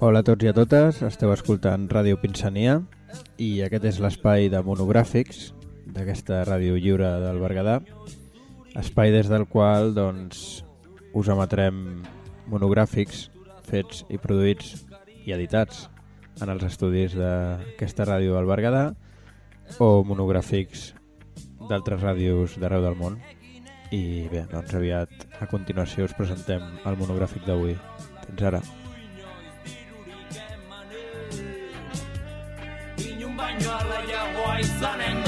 Hola a tots i a totes, esteu escoltant Ràdio Pinsania i aquest és l'espai de monogràfics d'aquesta ràdio lliure del Berguedà, espai des del qual doncs, us emetrem monogràfics fets i produïts i editats en els estudis d'aquesta ràdio del Berguedà o monogràfics d'altres ràdios d'arreu del món. I bé, doncs aviat a continuació us presentem el monogràfic d'avui. Fins ara. sun and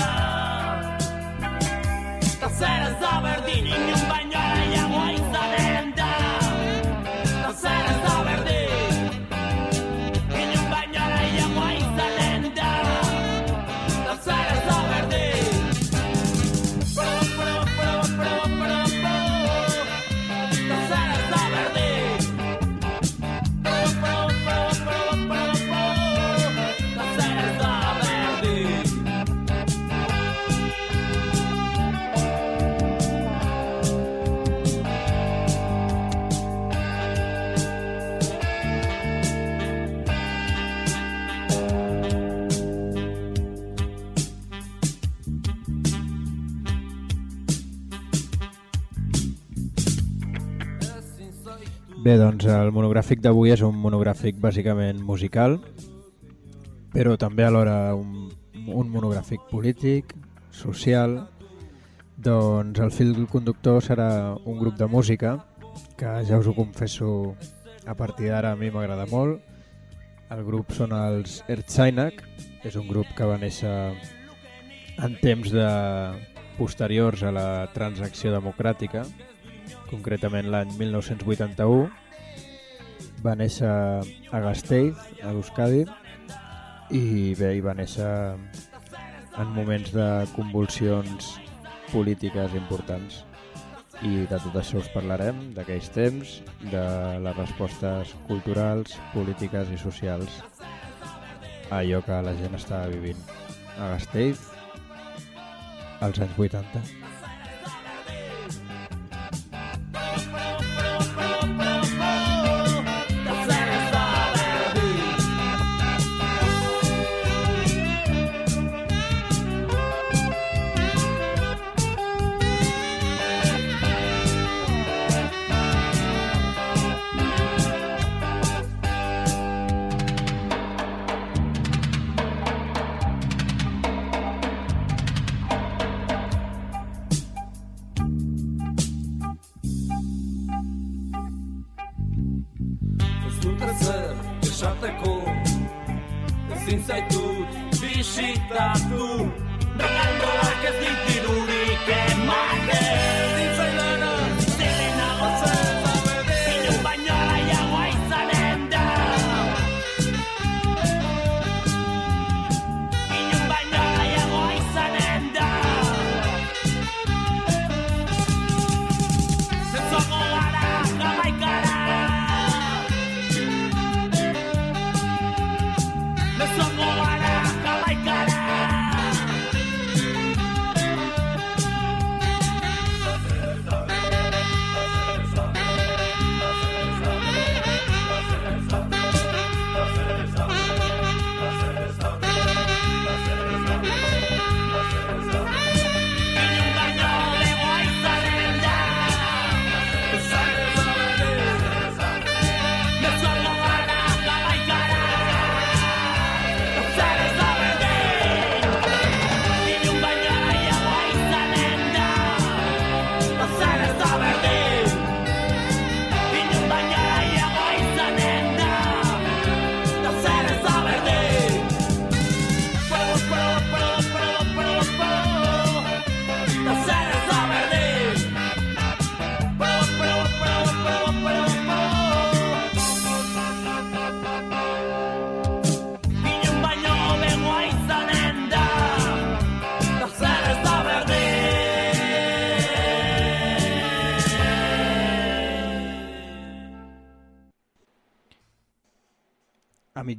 Bé, doncs el monogràfic d'avui és un monogràfic bàsicament musical, però també alhora un, un monogràfic polític, social. Doncs el fil conductor serà un grup de música, que ja us ho confesso a partir d'ara a mi m'agrada molt. El grup són els Ertzainak, és un grup que va néixer en temps de posteriors a la transacció democràtica, concretament l'any 1981. Va néixer a Gasteiz, a l'Euskadi, i bé, hi va néixer en moments de convulsions polítiques importants. I de tot això us parlarem, d'aquells temps, de les respostes culturals, polítiques i socials a allò que la gent estava vivint a Gasteiz als anys 80.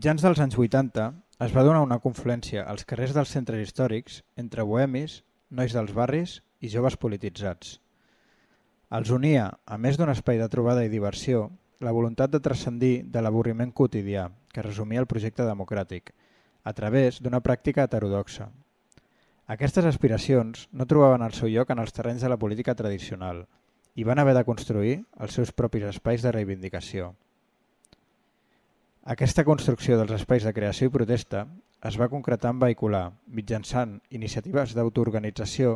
Mitjans dels anys 80 es va donar una confluència als carrers dels centres històrics entre bohemis, nois dels barris i joves polititzats. Els unia, a més d'un espai de trobada i diversió, la voluntat de transcendir de l'avorriment quotidià, que resumia el projecte democràtic, a través d'una pràctica heterodoxa. Aquestes aspiracions no trobaven el seu lloc en els terrenys de la política tradicional i van haver de construir els seus propis espais de reivindicació. Aquesta construcció dels espais de creació i protesta es va concretar en vehicular, mitjançant iniciatives d'autoorganització,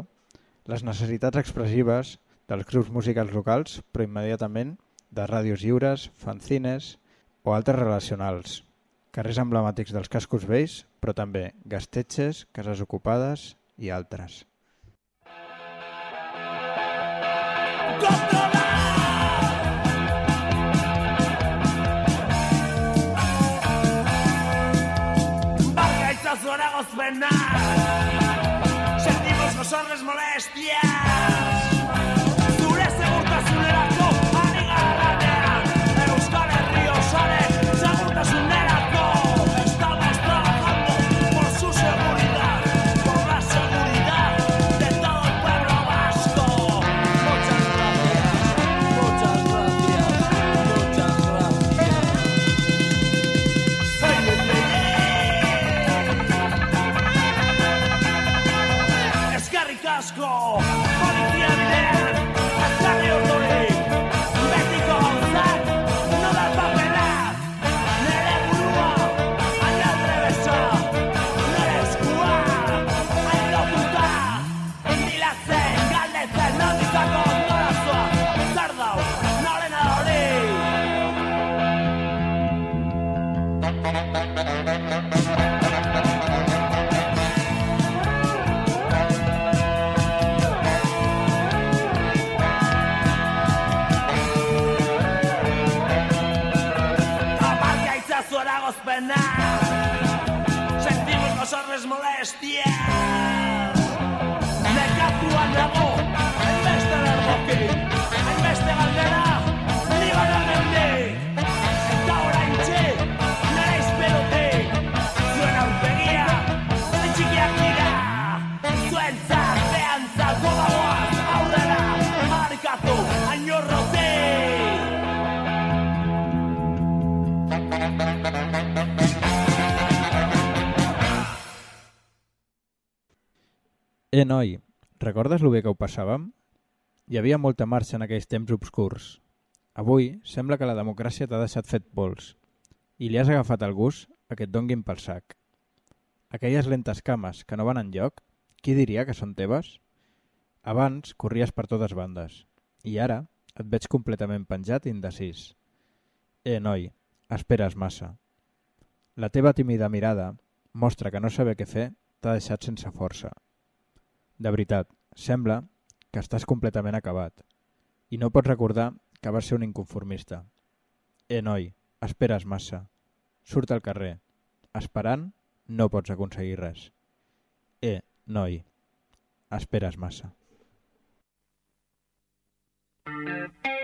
les necessitats expressives dels grups musicals locals, però immediatament de ràdios lliures, fanzines o altres relacionals, carrers emblemàtics dels cascos vells, però també gastetxes, cases ocupades i altres. Barca eragozpena Sentimos gozorrez molestias Eh, noi, recordes lo bé que ho passàvem? Hi havia molta marxa en aquells temps obscurs. Avui sembla que la democràcia t'ha deixat fet pols i li has agafat el gust a que et donguin pel sac. Aquelles lentes cames que no van en lloc, qui diria que són teves? Abans corries per totes bandes i ara et veig completament penjat i indecís. Eh, noi, esperes massa. La teva tímida mirada mostra que no saber què fer t'ha deixat sense força. De veritat, sembla que estàs completament acabat i no pots recordar que vas ser un inconformista. Eh, noi, esperes massa. Surt al carrer. Esperant no pots aconseguir res. Eh, noi, esperes massa. Gogoratzen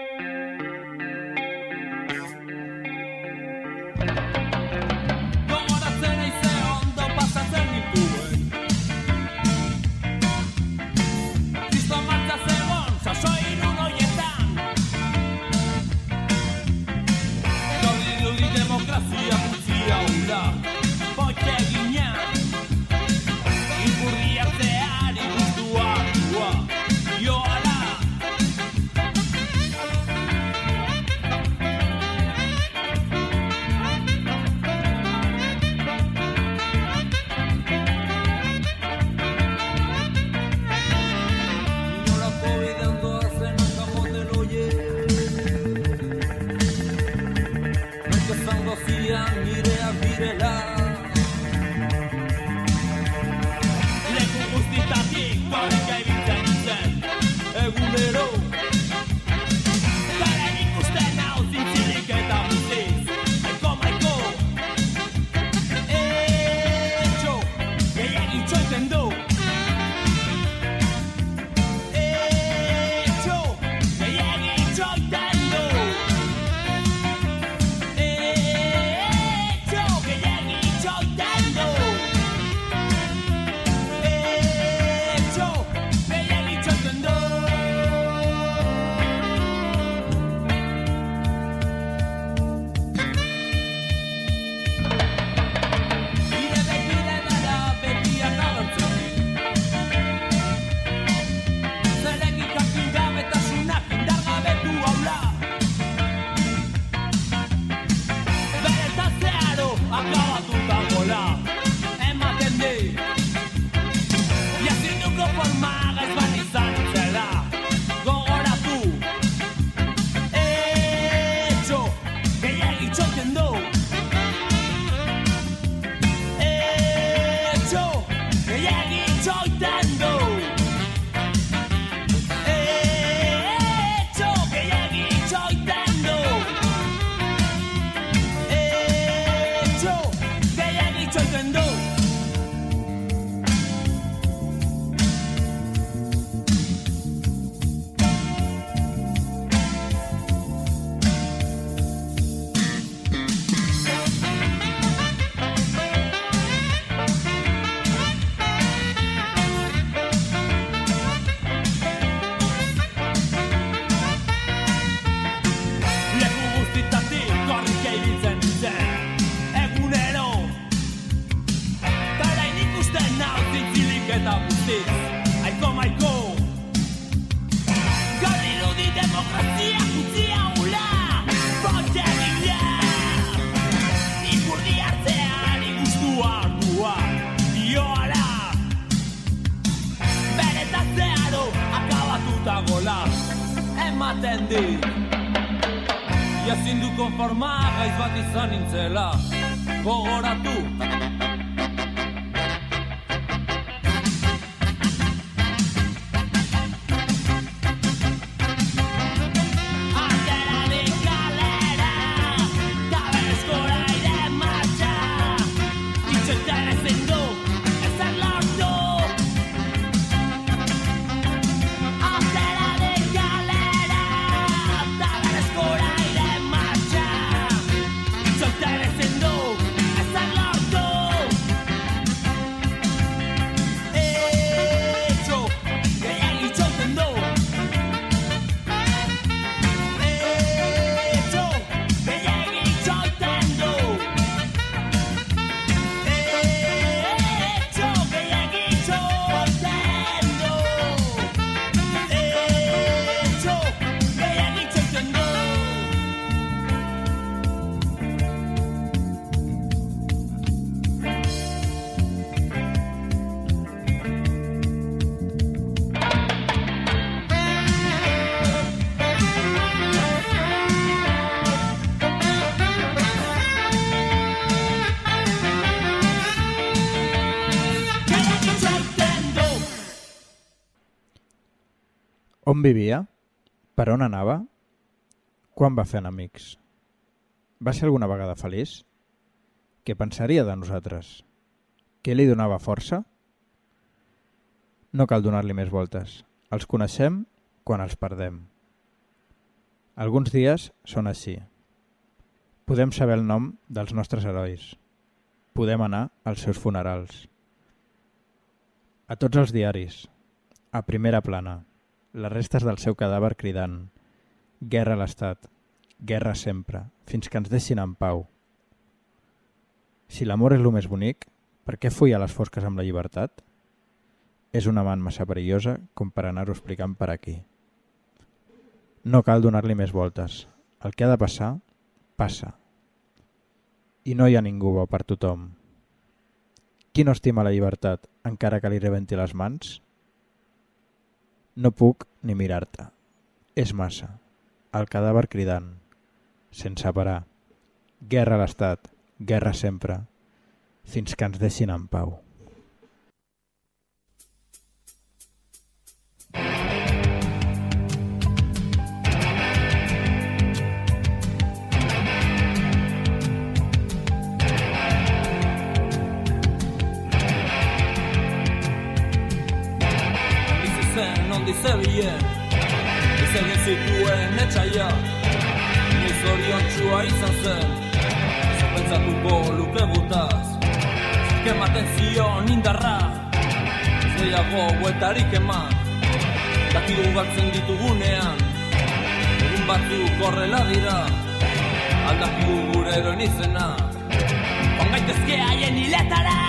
Vivia? Per on anava? Quan va fer amics? Va ser alguna vegada feliç? Què pensaria de nosaltres? Què li donava força? No cal donar-li més voltes. Els coneixem quan els perdem. Alguns dies són així. Podem saber el nom dels nostres herois. Podem anar als seus funerals. A tots els diaris, a primera plana, les restes del seu cadàver cridant Guerra a l'estat, guerra sempre, fins que ens deixin en pau. Si l'amor és el més bonic, per què fuir a les fosques amb la llibertat? És una man massa perillosa com per anar-ho explicant per aquí. No cal donar-li més voltes. El que ha de passar, passa. I no hi ha ningú bo per tothom. Qui no estima la llibertat encara que li rebenti les mans? No puc ni mirar-te. És massa. El cadàver cridant. Sense parar. Guerra a l'estat. Guerra sempre. Fins que ens deixin en pau. izagien Izagin zituen etxaia Noiz orion txua izan zen Zerpentzatuko luke butaz Zerke maten zion indarra Ez gehiago guetarik eman Dakigu batzen ditugunean Egun batzuk horrela dira Aldakigu gure eroen izena Ongaitezke haien hiletara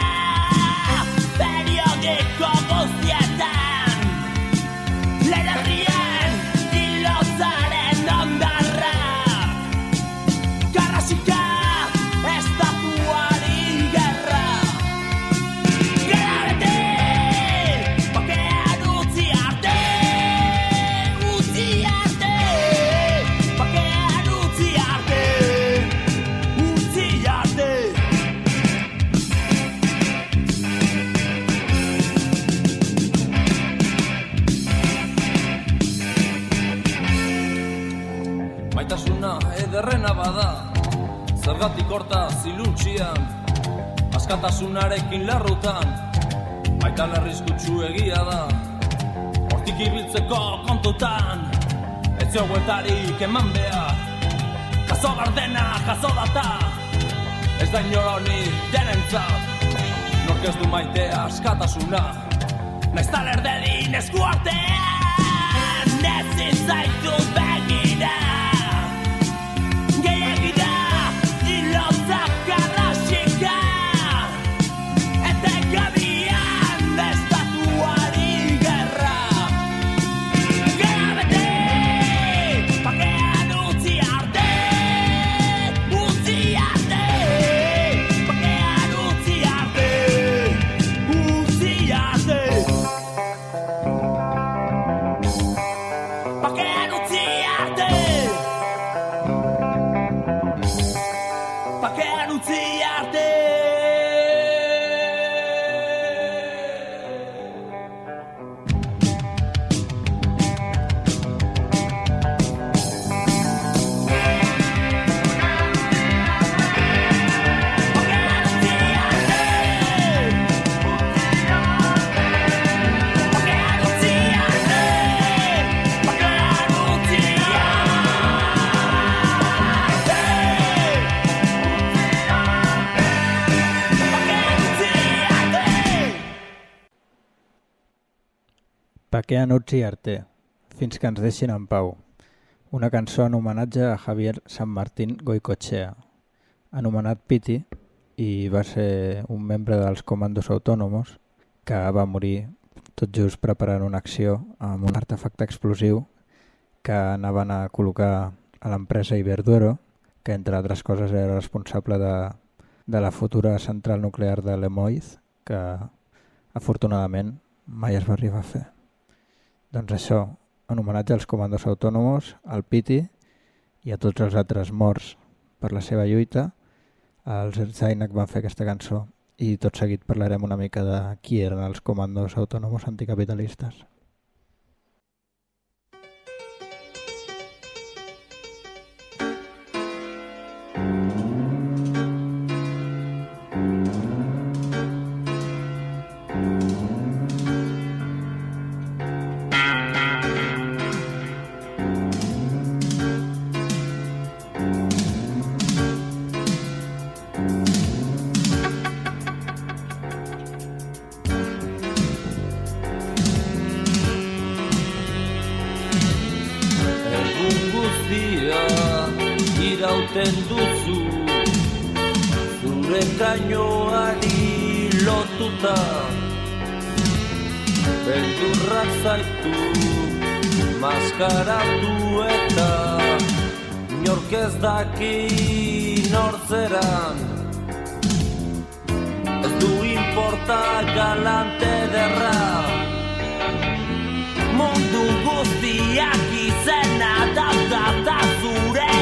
Periodiko guztietan bada. Zergatik horta ziluntxian Askatasunarekin larrutan Baita lerrizkutsu egia da. Hortik ibiltzeko kontutan Ez zio bueltarik eman behar. Jaso gardena, jaso data Ez da inoroni denentzat. Nork ez du maitea askatasuna Naiz taler dedin esku artean. Ezin zaitu begira Paquea Nuts i fins que ens deixin en pau. Una cançó en homenatge a Javier San Martín Goicochea, anomenat Piti, i va ser un membre dels Comandos Autònomos que va morir tot just preparant una acció amb un artefacte explosiu que anaven a col·locar a l'empresa Iberduero, que entre altres coses era responsable de, de la futura central nuclear de Lemoiz, que afortunadament mai es va arribar a fer. Doncs això, en homenatge als comandos autònomos, al Piti i a tots els altres morts per la seva lluita, els Erzainak van fer aquesta cançó i tot seguit parlarem una mica de qui eren els comandos autònomos anticapitalistes. Irauten duzu Zure kainoari lotuta Beldurrak zaitu Maskaratu eta Inork ez daki nortzeran Ez du importa galante derra Mundu guztiak izena dautata zure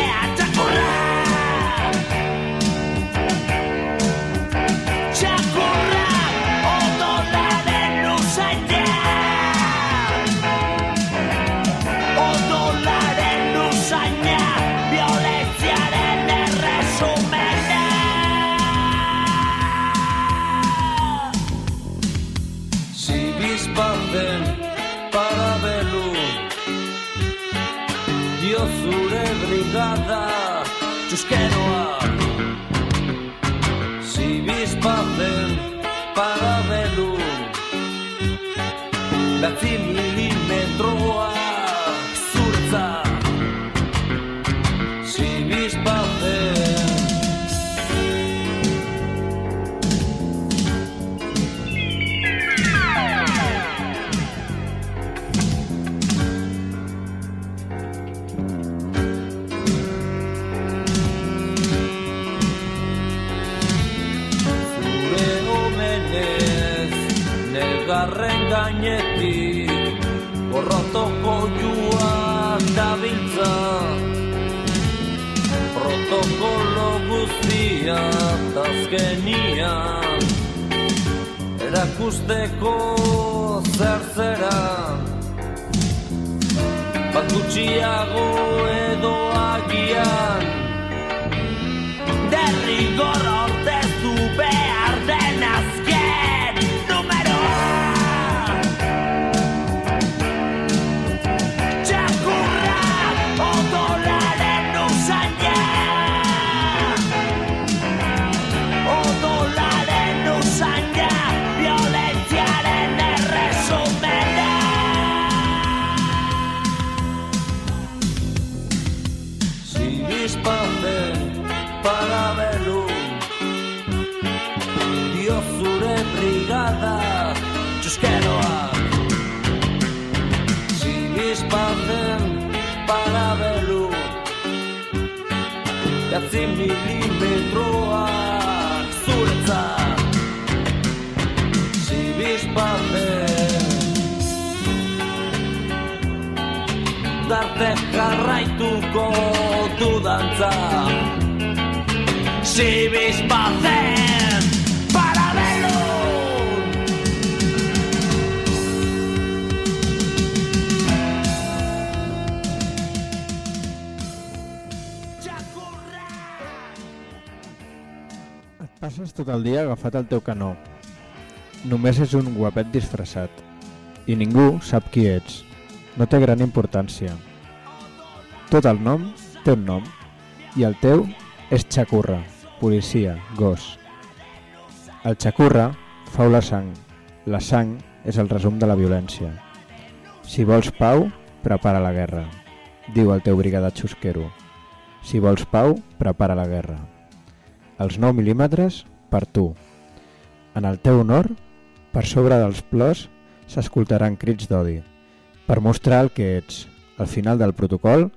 just get away. Negarren gainetik Borrotoko joan dabiltza. Protokolo guztia Tazkenian Erakusteko zer zera. Bat gutxiago edo agian Derrigor milimetroak zuretza Sibiz baten Darte jarraituko dudantza Sibiz baten passes tot el dia agafat al teu canó. Només és un guapet disfressat. I ningú sap qui ets. No té gran importància. Tot el nom té un nom. I el teu és xacurra, policia, gos. El xacurra fau la sang. La sang és el resum de la violència. Si vols pau, prepara la guerra, diu el teu brigada xusquero. Si vols pau, prepara la guerra. Els 9 mil·límetres per tu. En el teu honor, per sobre dels plors, s'escoltaran crits d'odi. Per mostrar el que ets, al final del protocol,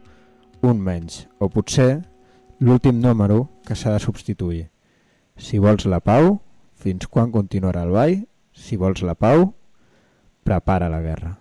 un menys, o potser l'últim número que s'ha de substituir. Si vols la pau, fins quan continuarà el ball? Si vols la pau, prepara la guerra.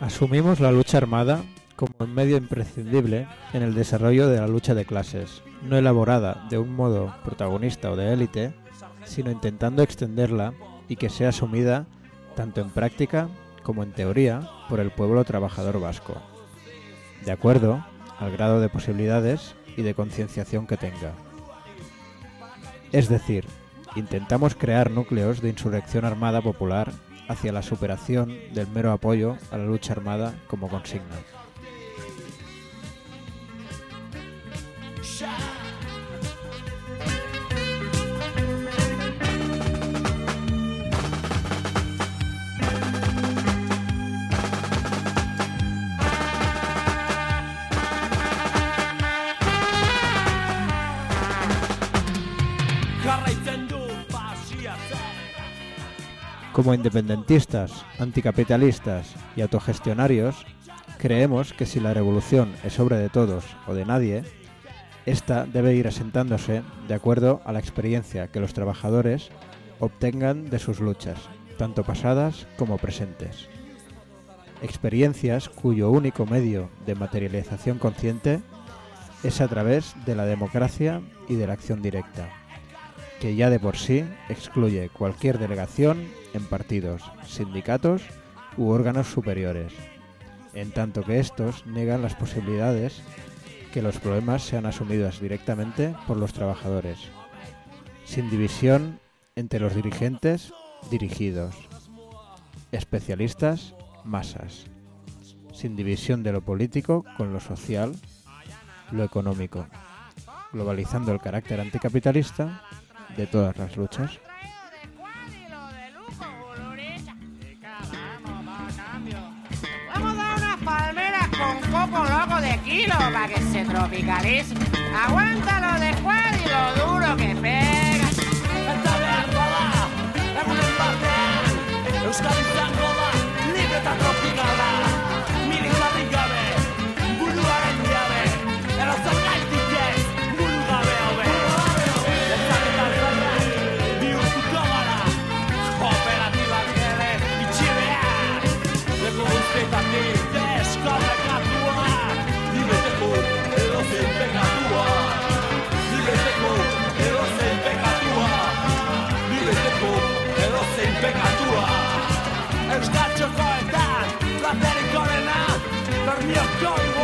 Asumimos la lucha armada como un medio imprescindible en el desarrollo de la lucha de clases, no elaborada de un modo protagonista o de élite, sino intentando extenderla y que sea asumida tanto en práctica como en teoría por el pueblo trabajador vasco, de acuerdo al grado de posibilidades y de concienciación que tenga. Es decir, intentamos crear núcleos de insurrección armada popular hacia la superación del mero apoyo a la lucha armada como consigna. Como independentistas, anticapitalistas y autogestionarios, creemos que si la revolución es obra de todos o de nadie, esta debe ir asentándose de acuerdo a la experiencia que los trabajadores obtengan de sus luchas, tanto pasadas como presentes. Experiencias cuyo único medio de materialización consciente es a través de la democracia y de la acción directa, que ya de por sí excluye cualquier delegación en partidos, sindicatos u órganos superiores, en tanto que estos niegan las posibilidades que los problemas sean asumidos directamente por los trabajadores, sin división entre los dirigentes dirigidos, especialistas masas, sin división de lo político con lo social, lo económico, globalizando el carácter anticapitalista de todas las luchas. Loco de kilo que se tropicalice. Aguántalo de cual y lo duro que pega. minha going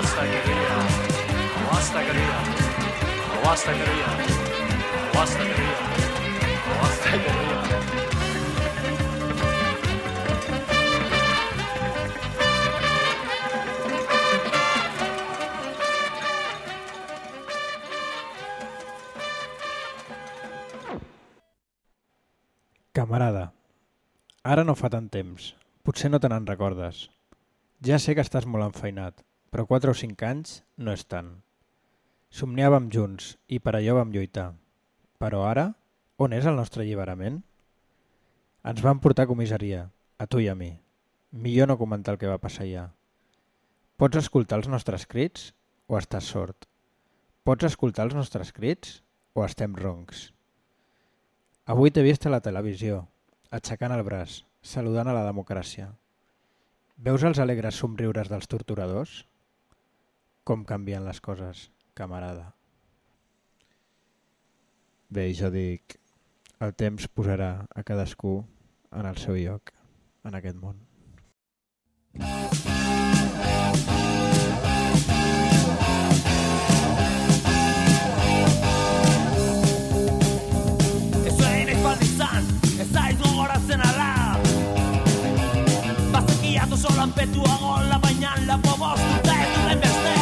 guastaquería, guastaquería, guastaquería, hasta que viva. O hasta que viva. Camarada, ara no fa tant temps. Potser no te n'en recordes. Ja sé que estàs molt enfeinat, però 4 o 5 anys no és tant. Somniàvem junts i per allò vam lluitar. Però ara, on és el nostre alliberament? Ens van portar a comissaria, a tu i a mi. Millor no comentar el que va passar allà. Pots escoltar els nostres crits o estàs sord? Pots escoltar els nostres crits o estem roncs? Avui t'he vist a la televisió, aixecant el braç, saludant a la democràcia. Veus els alegres somriures dels torturadors? Com canvien les coses, camarada. Bé, jo dic, el temps posarà a cadascú en el seu lloc, en aquest món. Zuen aizpaldi izan, ez zaiz gogoratzen ala baina lapo bost urte duen beste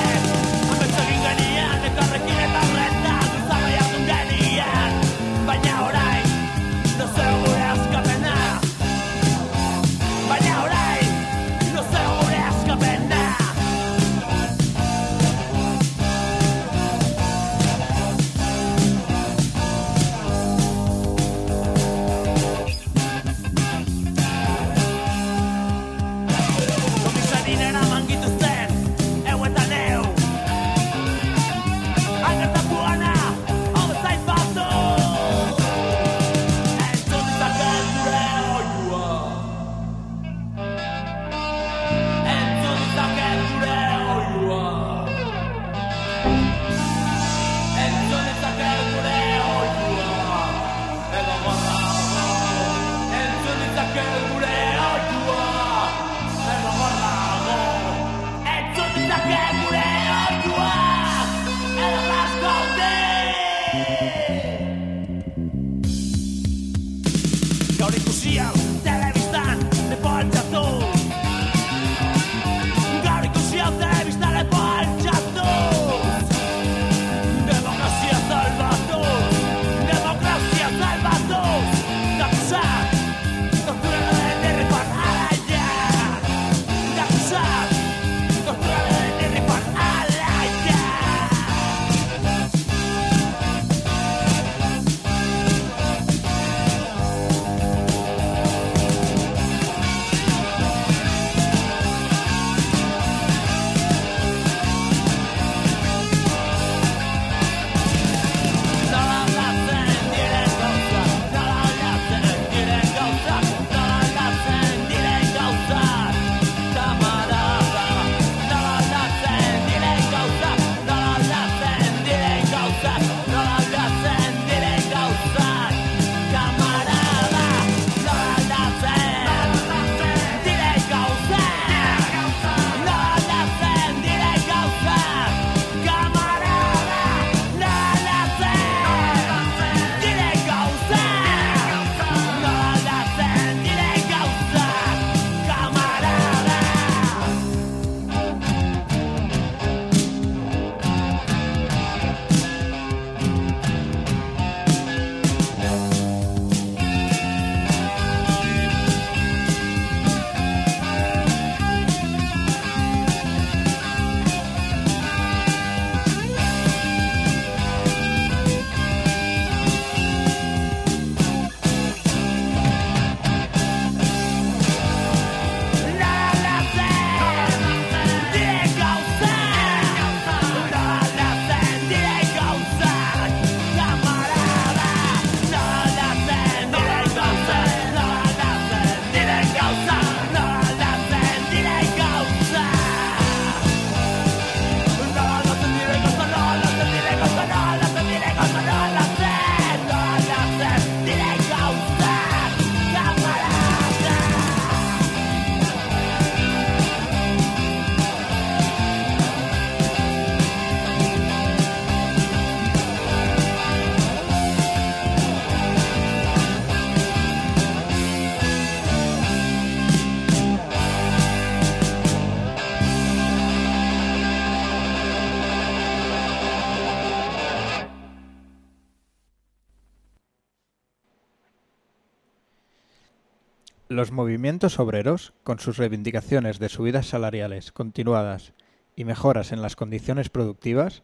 Los movimientos obreros, con sus reivindicaciones de subidas salariales continuadas y mejoras en las condiciones productivas,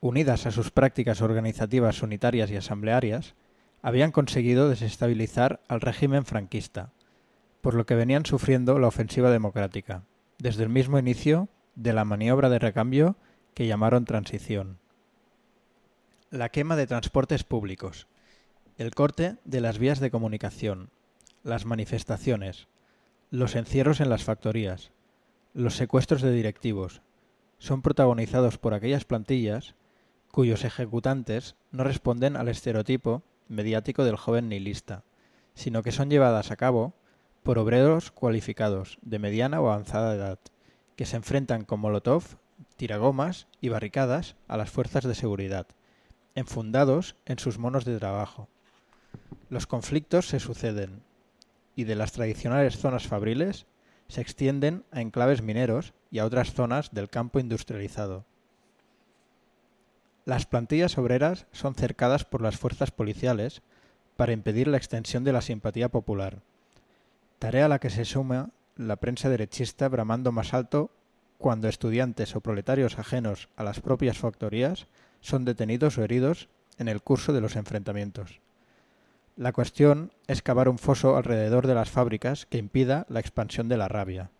unidas a sus prácticas organizativas unitarias y asamblearias, habían conseguido desestabilizar al régimen franquista, por lo que venían sufriendo la ofensiva democrática, desde el mismo inicio de la maniobra de recambio que llamaron transición. La quema de transportes públicos, el corte de las vías de comunicación, las manifestaciones, los encierros en las factorías, los secuestros de directivos, son protagonizados por aquellas plantillas cuyos ejecutantes no responden al estereotipo mediático del joven nihilista, sino que son llevadas a cabo por obreros cualificados de mediana o avanzada edad, que se enfrentan con molotov, tiragomas y barricadas a las fuerzas de seguridad, enfundados en sus monos de trabajo. Los conflictos se suceden y de las tradicionales zonas fabriles se extienden a enclaves mineros y a otras zonas del campo industrializado. Las plantillas obreras son cercadas por las fuerzas policiales para impedir la extensión de la simpatía popular, tarea a la que se suma la prensa derechista bramando más alto cuando estudiantes o proletarios ajenos a las propias factorías son detenidos o heridos en el curso de los enfrentamientos. La cuestión es cavar un foso alrededor de las fábricas que impida la expansión de la rabia.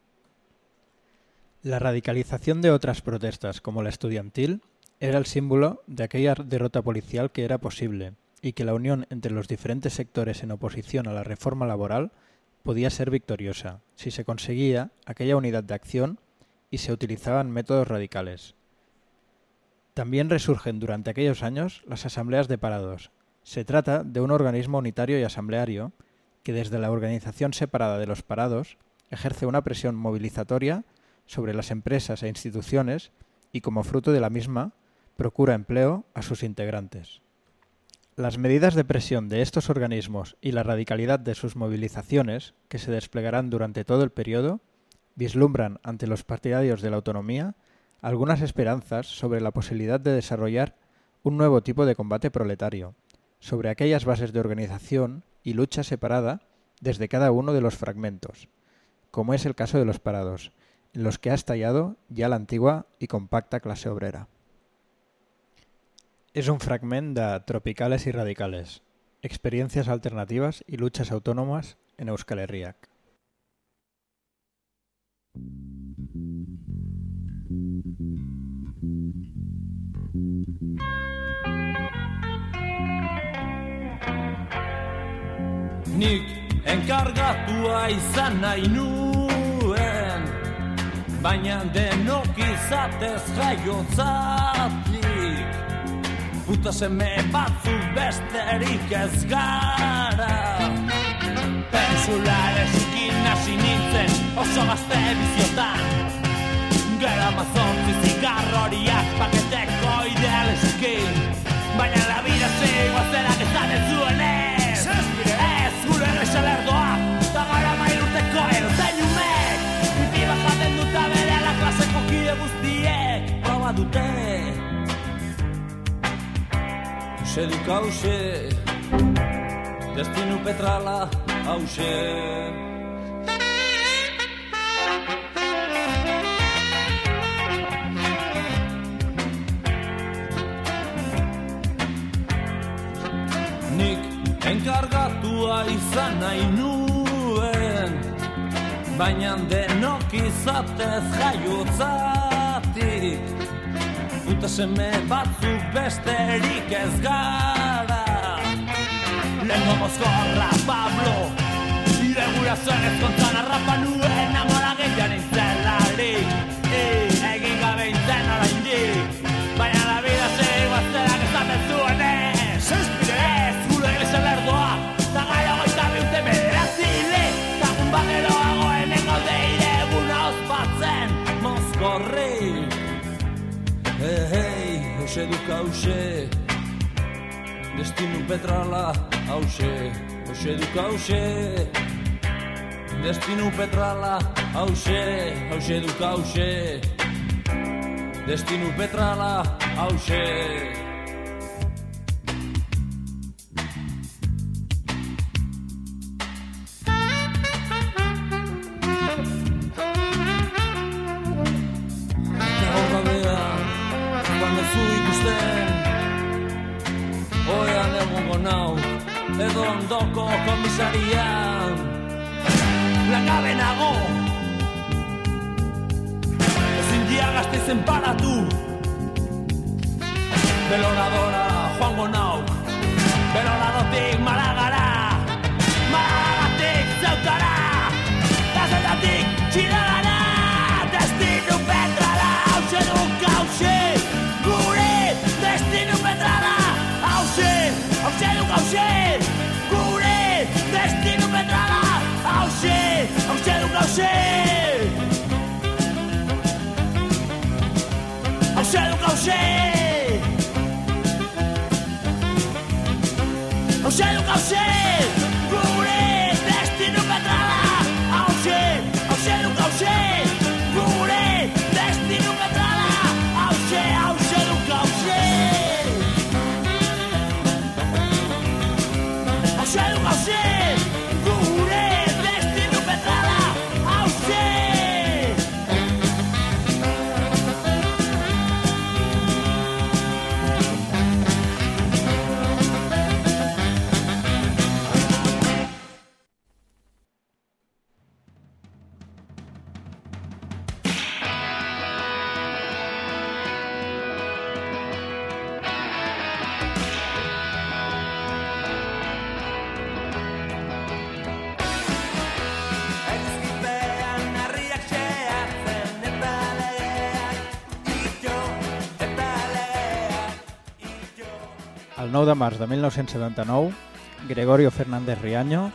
La radicalización de otras protestas, como la estudiantil, era el símbolo de aquella derrota policial que era posible y que la unión entre los diferentes sectores en oposición a la reforma laboral podía ser victoriosa si se conseguía aquella unidad de acción y se utilizaban métodos radicales. También resurgen durante aquellos años las asambleas de parados. Se trata de un organismo unitario y asambleario que desde la organización separada de los parados ejerce una presión movilizatoria sobre las empresas e instituciones y como fruto de la misma procura empleo a sus integrantes. Las medidas de presión de estos organismos y la radicalidad de sus movilizaciones, que se desplegarán durante todo el periodo, vislumbran ante los partidarios de la autonomía algunas esperanzas sobre la posibilidad de desarrollar un nuevo tipo de combate proletario, sobre aquellas bases de organización y lucha separada desde cada uno de los fragmentos, como es el caso de los parados, en los que ha estallado ya la antigua y compacta clase obrera. És un fragment de Tropicales i Radicales, experiències alternatives i luchas autònomes en Euskal Herriak. Nik enkargatua izan nahi nuen Baina denok izatez jaiotzatik. Puta seme batzuk besterik ez gara. Pensulareskin hasi nintzen oso gazte biziotan. Gero mazontzi zigarroriak paketeko idealeskin Baina la vida sigo zerak ezan ez zuenez Ez gure lesalerdoa Eta gara mailurteko erzain umek Pipi bajaten duta bere ala klaseko kide guztiek. Proba dute. Hause duk hause Destinu petrala hause enkargatua izan nahi nuen Baina denok izatez jaiotzatik. Puta seme batzuk besterik ez gara. Lengo mozkorra Pablo Ire gura zen ezkontzan arrapa nuen Amora gehiago nintzen larik. Egin gabe intzen Hey, hey, hause duk hause Destinu petrala hause Hause duk hause Destinu petrala hause Hause duk hause Destinu petrala hause nau edo ondoko komisarian langabe nago ezin dia gazteizen paratu. Beloradora joango nau beloradotik maragara c'è un caucè. o c'è un caucè. De març de 1979, Gregorio Fernández Riaño,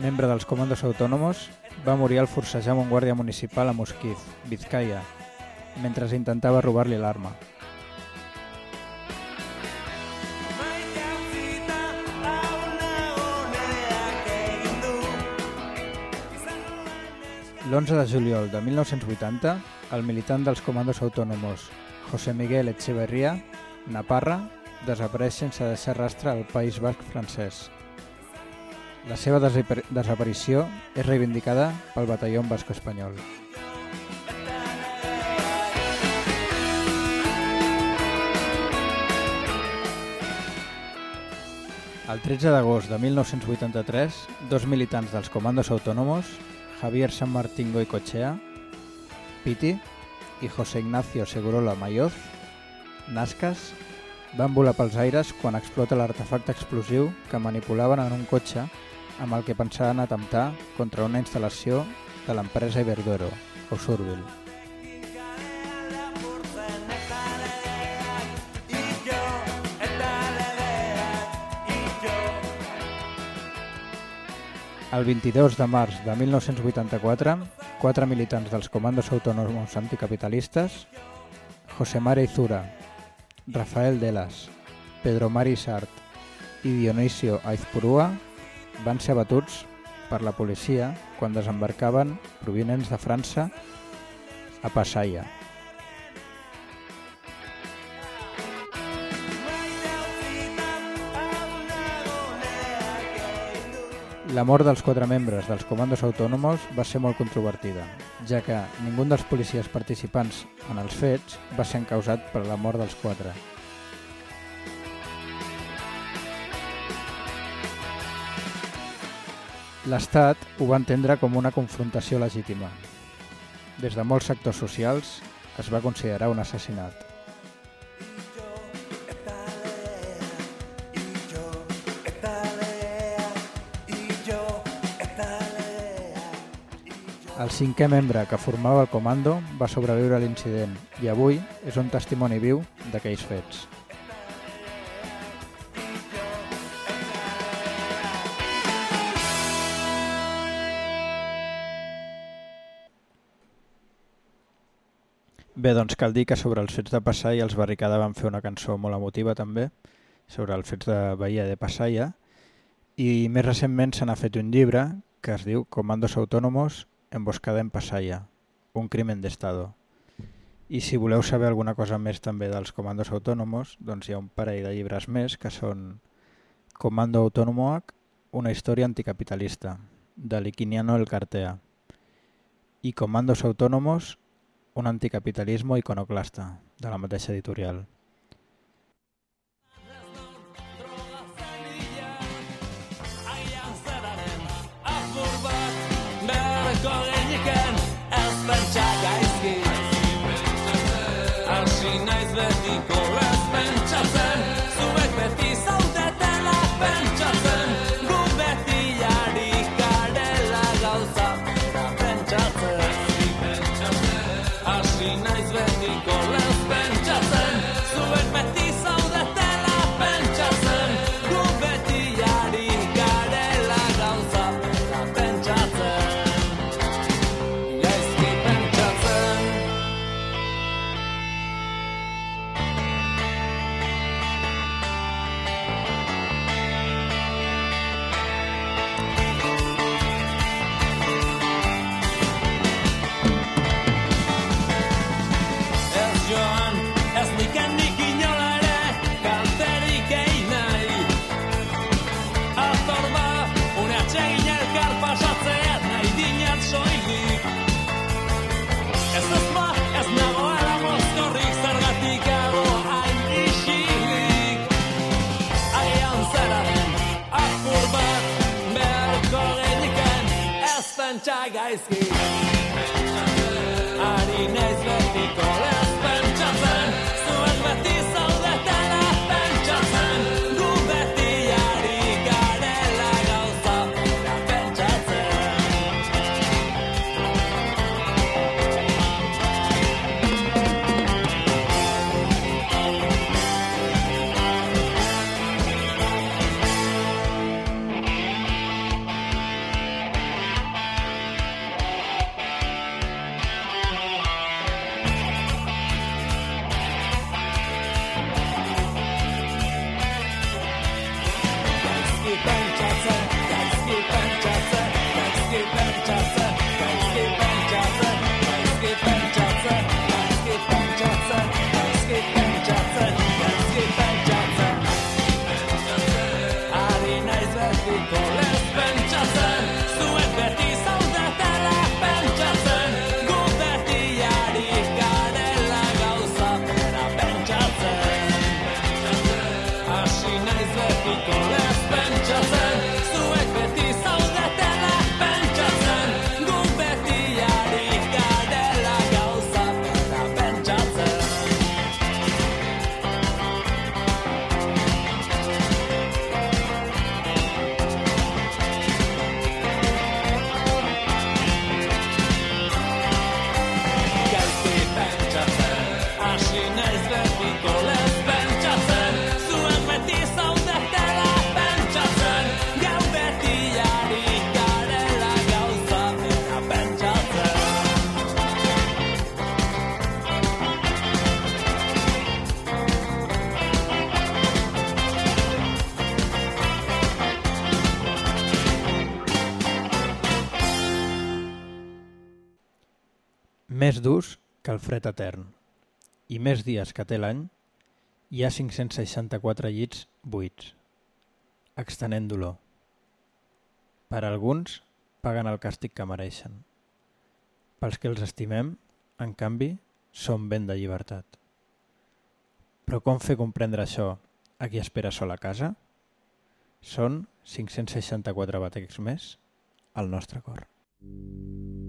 membre dels Comandos Autónomos, va morir al forcejar amb un guàrdia municipal a Mosquiz, Vizcaya, mentre intentava robar-li l'arma. Maite utzita hauna honeak egin du L'11 de juliol de 1980, el militant dels Comandos Autónomos José Miguel Echeverría, Naparra, desapareix sense deixar rastre al País Basc francès. La seva desapar- desaparició és reivindicada pel batalló basco espanyol. El 13 d'agost de 1983, dos militants dels Comandos Autónomos, Javier San Martín Goicochea, Piti, i José Ignacio Segurola Mayoz, Nascas, van volar pels aires quan explota l'artefacte explosiu que manipulaven en un cotxe amb el que pensaven atemptar contra una instal·lació de l'empresa Iberdrola, Osurbil. El 22 de març de 1984, quatre militants dels Comandos Autónomos Anticapitalistes, José Mare Izura, Rafael Delas, Pedro Mari Sart i Dionisio Aizpurua van ser abatuts per la policia quan desembarcaven provinents de França a Passaia. La mort dels quatre membres dels comandos autònomos va ser molt controvertida, ja que ningú dels policies participants en els fets va ser encausat per la mort dels quatre. L'Estat ho va entendre com una confrontació legítima. Des de molts sectors socials es va considerar un assassinat. Cinquè membre que formava el comando va sobreviure a l'incident i avui és un testimoni viu d'aquells fets. Bé, doncs cal dir que sobre els fets de Passaia els Barricada van fer una cançó molt emotiva també, sobre els fets de Bahia de Passaia, i més recentment se n'ha fet un llibre que es diu Comandos Autónomos emboscada en Passaia, un crimen d'estado. I si voleu saber alguna cosa més també dels Comandos Autónomos, doncs hi ha un parell de llibres més que són Comando Autónomoac, una història anticapitalista, de Liquiniano el Cartea, i Comandos Autónomos, un anticapitalismo iconoclasta, de la mateixa editorial. Santiago Escape. fred etern i més dies que té l'any, hi ha 564 llits buits, extenent dolor. Per alguns, paguen el càstig que mereixen. Pels que els estimem, en canvi, són vent de llibertat. Però com fer comprendre això a qui espera sol a casa? Són 564 batecs més al nostre cor. Thank you.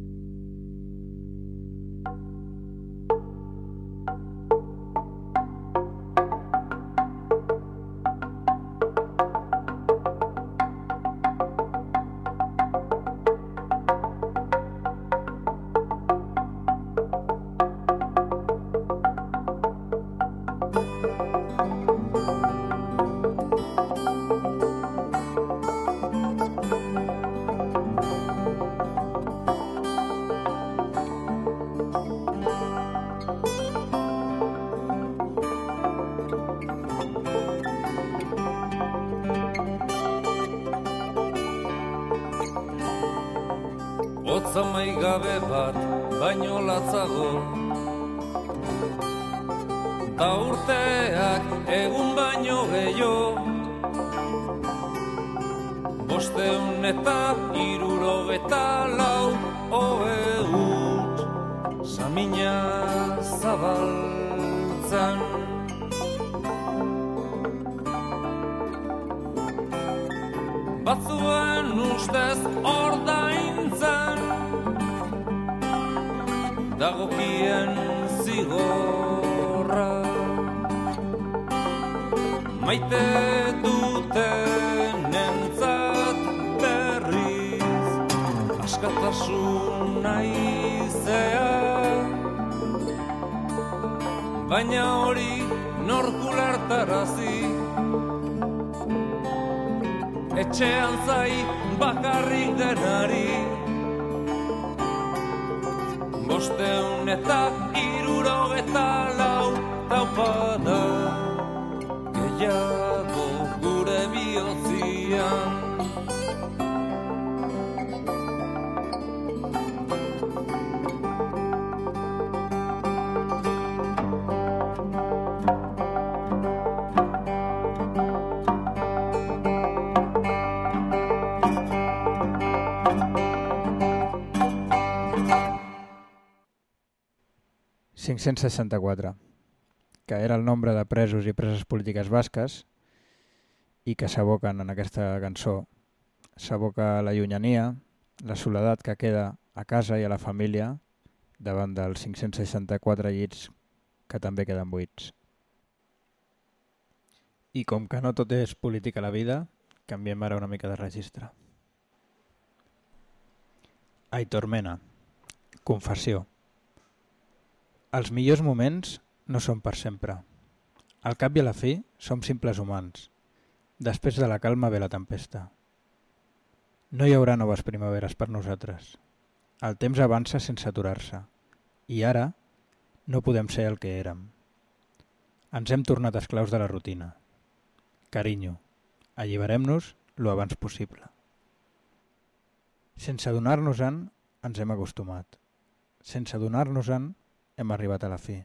Baina hori norkulartarazi Etxean zai bakarrik denari. Bosteun eta irurogeta lau taupada Gehiago ...564, que era el nombre de presos i preses polítiques basques i que s'aboquen en aquesta cançó. S'aboca la llunyania, la soledat que queda a casa i a la família davant dels 564 llits que també queden buits. I com que no tot és política a la vida, canviem ara una mica de registre. Aitor Mena, confessió. Els millors moments no són per sempre. Al cap i a la fi som simples humans. Després de la calma ve la tempesta. No hi haurà noves primaveres per nosaltres. El temps avança sense aturar-se. I ara no podem ser el que érem. Ens hem tornat esclaus de la rutina. Carinyo, alliberem-nos lo abans possible. Sense donar-nos-en, ens hem acostumat. Sense donar-nos-en, hem arribat a la fi.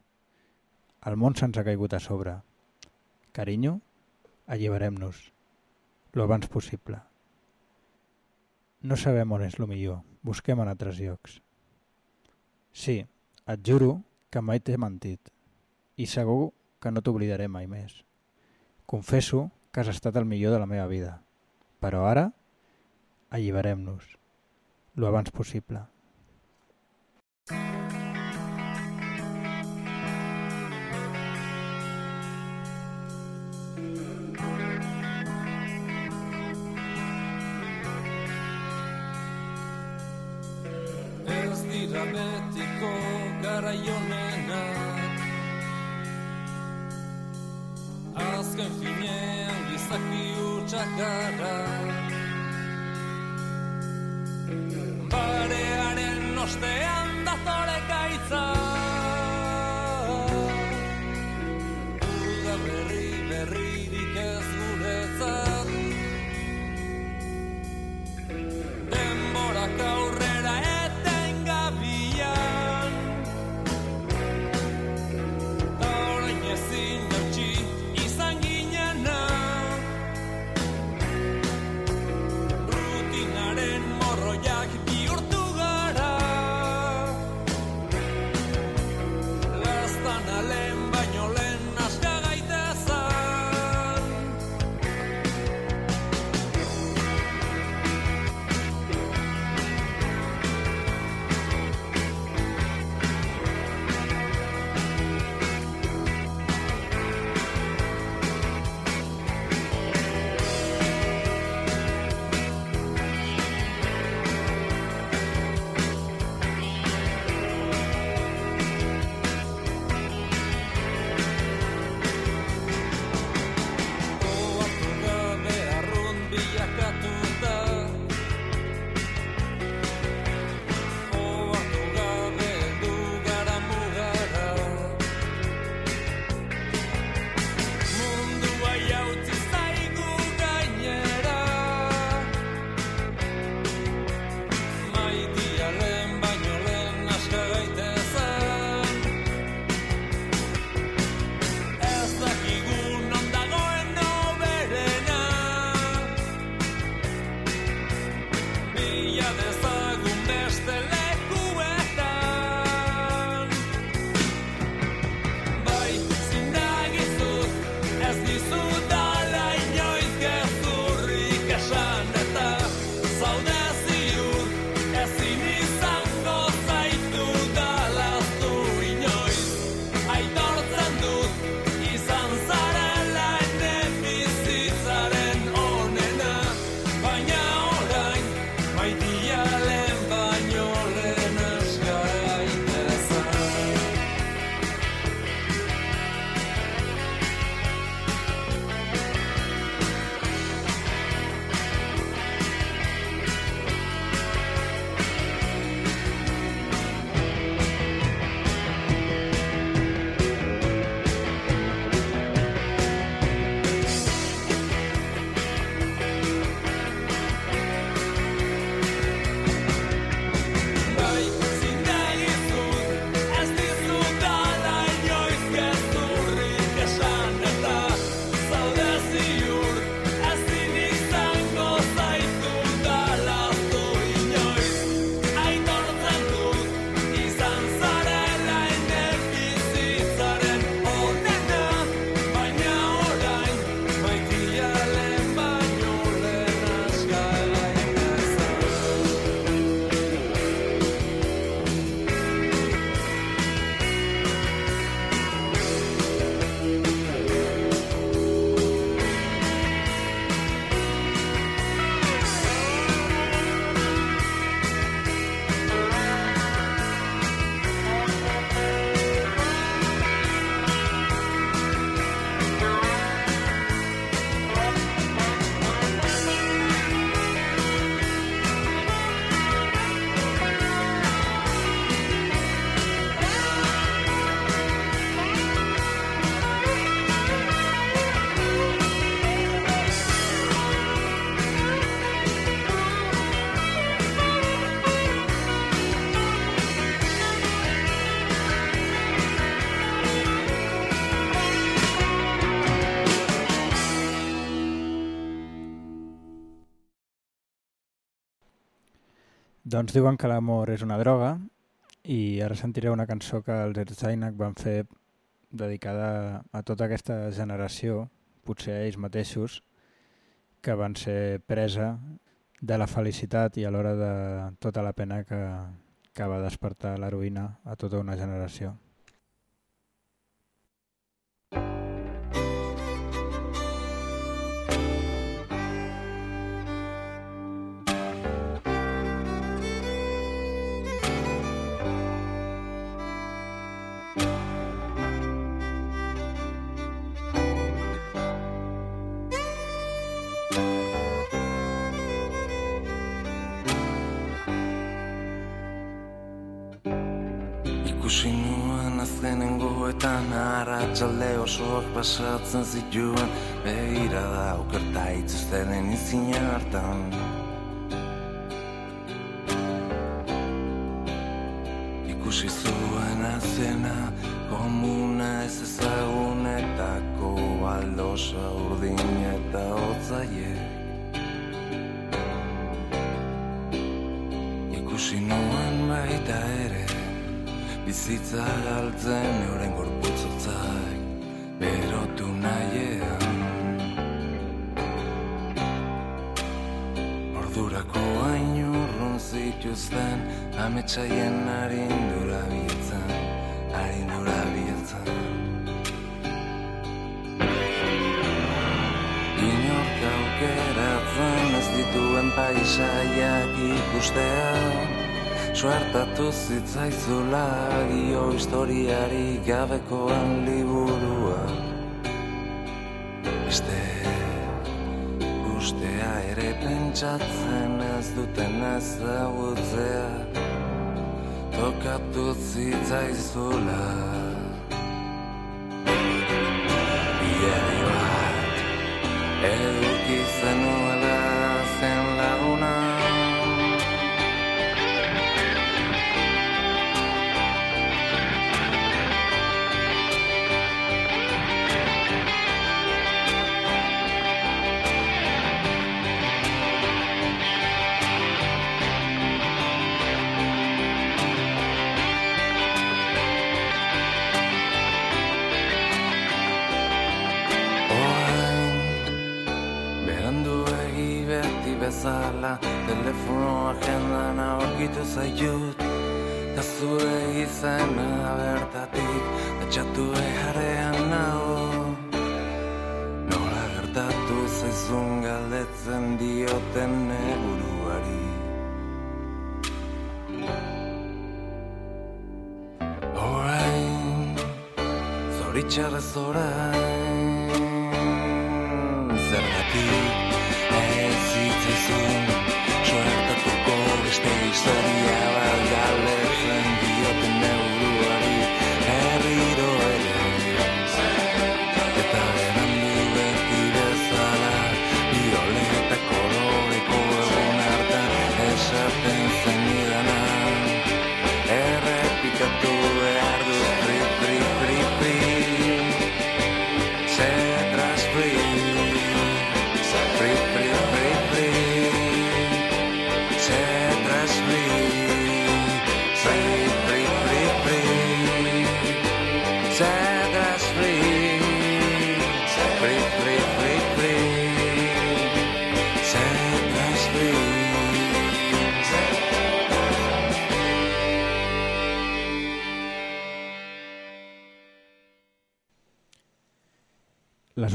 El món se'ns ha caigut a sobre. Carinyo, alliberem-nos. Lo abans possible. No sabem on és lo millor. Busquem en altres llocs. Sí, et juro que mai t'he mentit. I segur que no t'oblidaré mai més. Confesso que has estat el millor de la meva vida. Però ara, alliberem-nos. Lo abans possible. da da Doncs diuen que l'amor és una droga i ara sentiré una cançó que els Erzainak van fer dedicada a tota aquesta generació, potser a ells mateixos, que van ser presa de la felicitat i alhora de tota la pena que, que va despertar l'heroïna a tota una generació. Pasatzen zituen Begira da okerta ituztenen izin hartan. Ikusi zuen azena Komuna ez ezagunetako Baldosa urdin eta hotzaiek. Ikusi nuen baita ere Bizitza galtzen euren gorputzotzak zituzten Ametsaien harindura biltzen Harindura biltzen. Inork aukeratzen ez dituen paisaiak ikustea Suertatu zitzaizula gio historiari gabekoan liburua pentsatzen ez duten ezagutzea Tokatu zitzaizula bezala Telefono agendan aurkitu zaitut Da zure izena bertatik Datxatu eharean nago Nola gertatu zaizun galdetzen dioten neburuari Orain, zoritxarrez orain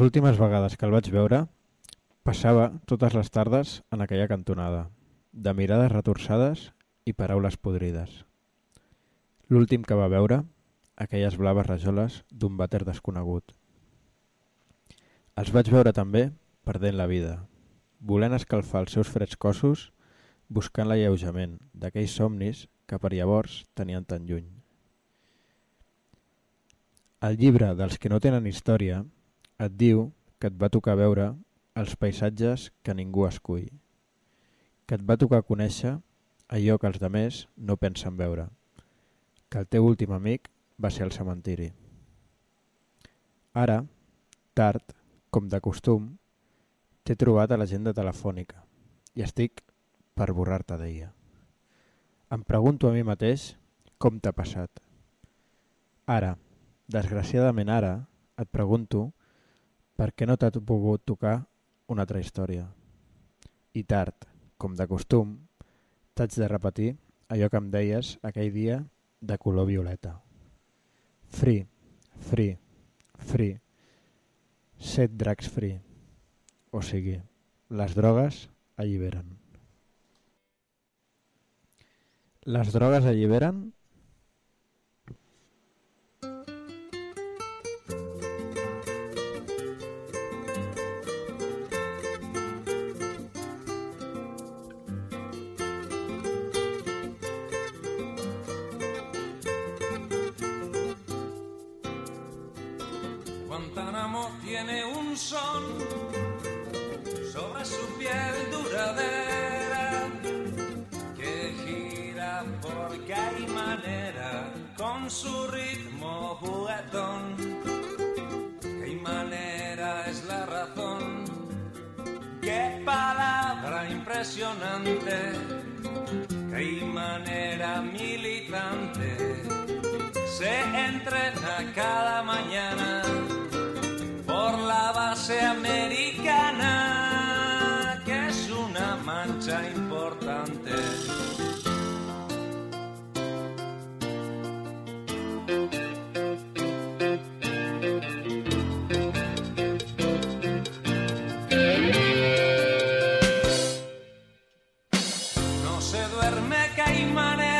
últimes vegades que el vaig veure, passava totes les tardes en aquella cantonada, de mirades retorçades i paraules podrides. L'últim que va veure, aquelles blaves rajoles d'un vàter desconegut. Els vaig veure també perdent la vida, volent escalfar els seus freds cossos, buscant l'alleujament d'aquells somnis que per llavors tenien tan lluny. El llibre dels que no tenen història et diu que et va tocar veure els paisatges que ningú escull, que et va tocar conèixer allò que els demés no pensen veure, que el teu últim amic va ser el cementiri. Ara, tard, com de costum, t'he trobat a l'agenda telefònica i estic per borrar-te d'ella. Em pregunto a mi mateix com t'ha passat. Ara, desgraciadament ara, et pregunto per què no t'ha pogut tocar una altra història? I tard, com de costum, t'haig de repetir allò que em deies aquell dia de color violeta. Free, free, free. Set drugs free. O sigui, les drogues alliberen. Les drogues alliberen su ritmo juguetón. Qué manera es la razón, qué palabra impresionante, qué manera militante. Se entrena cada mañana se duerme caimanes.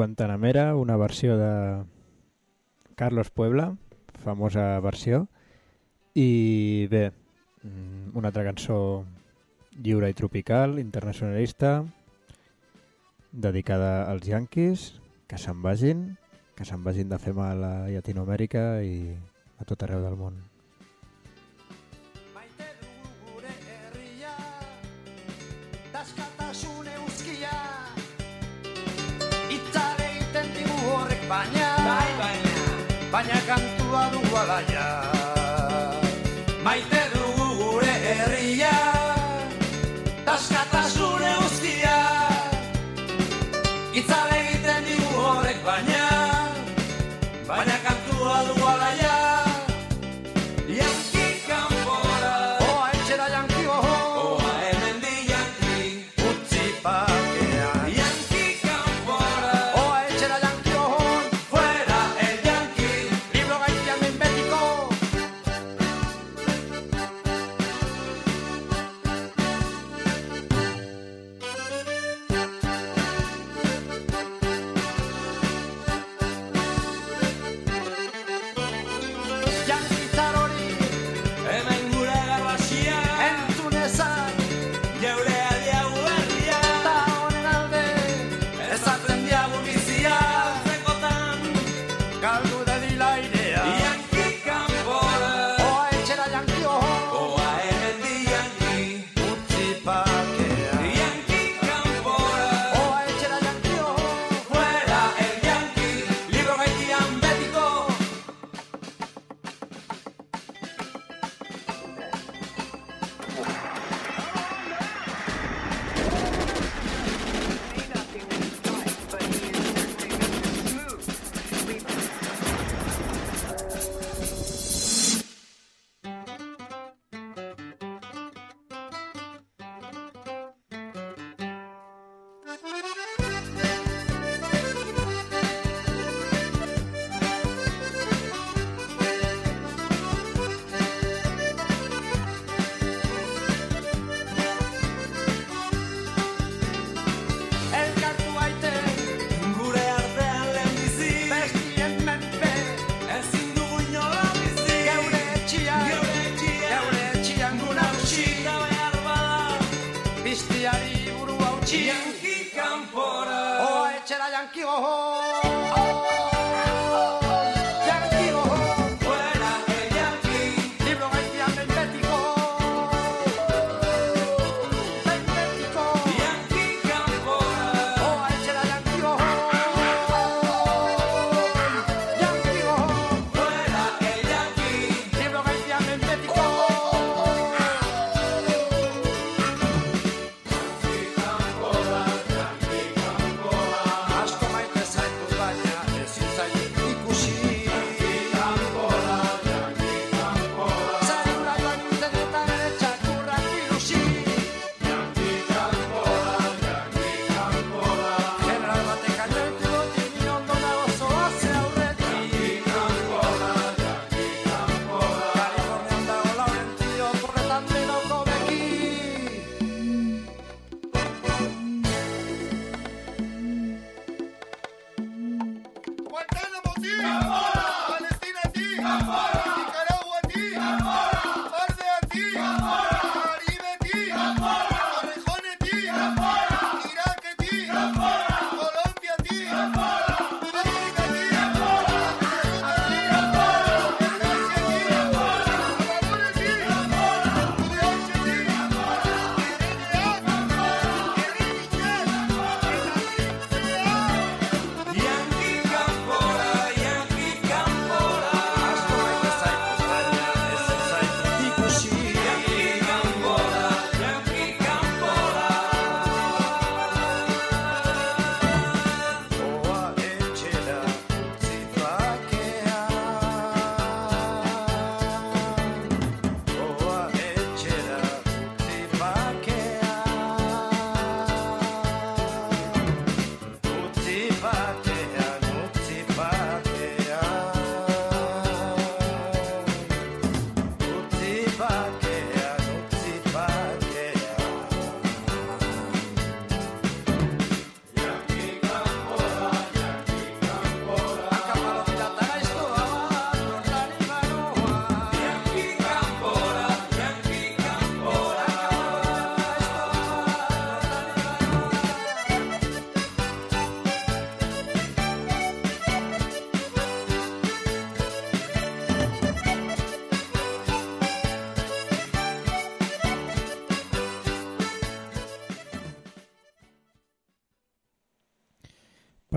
Guantanamera, una versió de Carlos Puebla, famosa versió, i bé, mm, una altra cançó lliure i tropical, internacionalista, dedicada als Yankees, que se'n vagin, que se'n vagin de fer mal a Llatinoamèrica i a tot arreu del món. baina kantua du alaia. Maite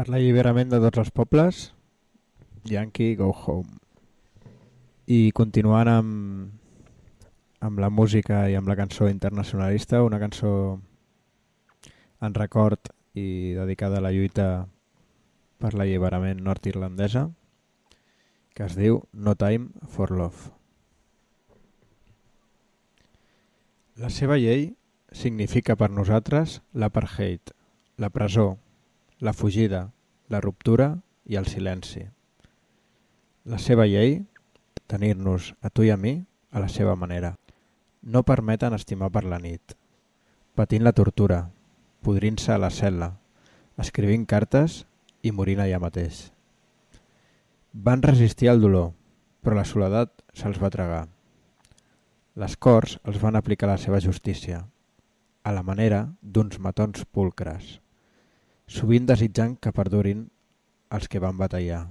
Per l'alliberament de tots els pobles, Yankee Go Home. I continuant amb, amb la música i amb la cançó internacionalista, una cançó en record i dedicada a la lluita per l'alliberament nord-irlandesa, que es diu No Time for Love. La seva llei significa per nosaltres l'apartheid, la presó, la fugida, la ruptura i el silenci. La seva llei, tenir-nos a tu i a mi a la seva manera. No permeten estimar per la nit, patint la tortura, podrint-se a la cel·la, escrivint cartes i morint allà mateix. Van resistir al dolor, però la soledat se'ls va tragar. Les Corts els van aplicar la seva justícia, a la manera d'uns matons pulcres, sovint desitjant que perdurin els que van batallar,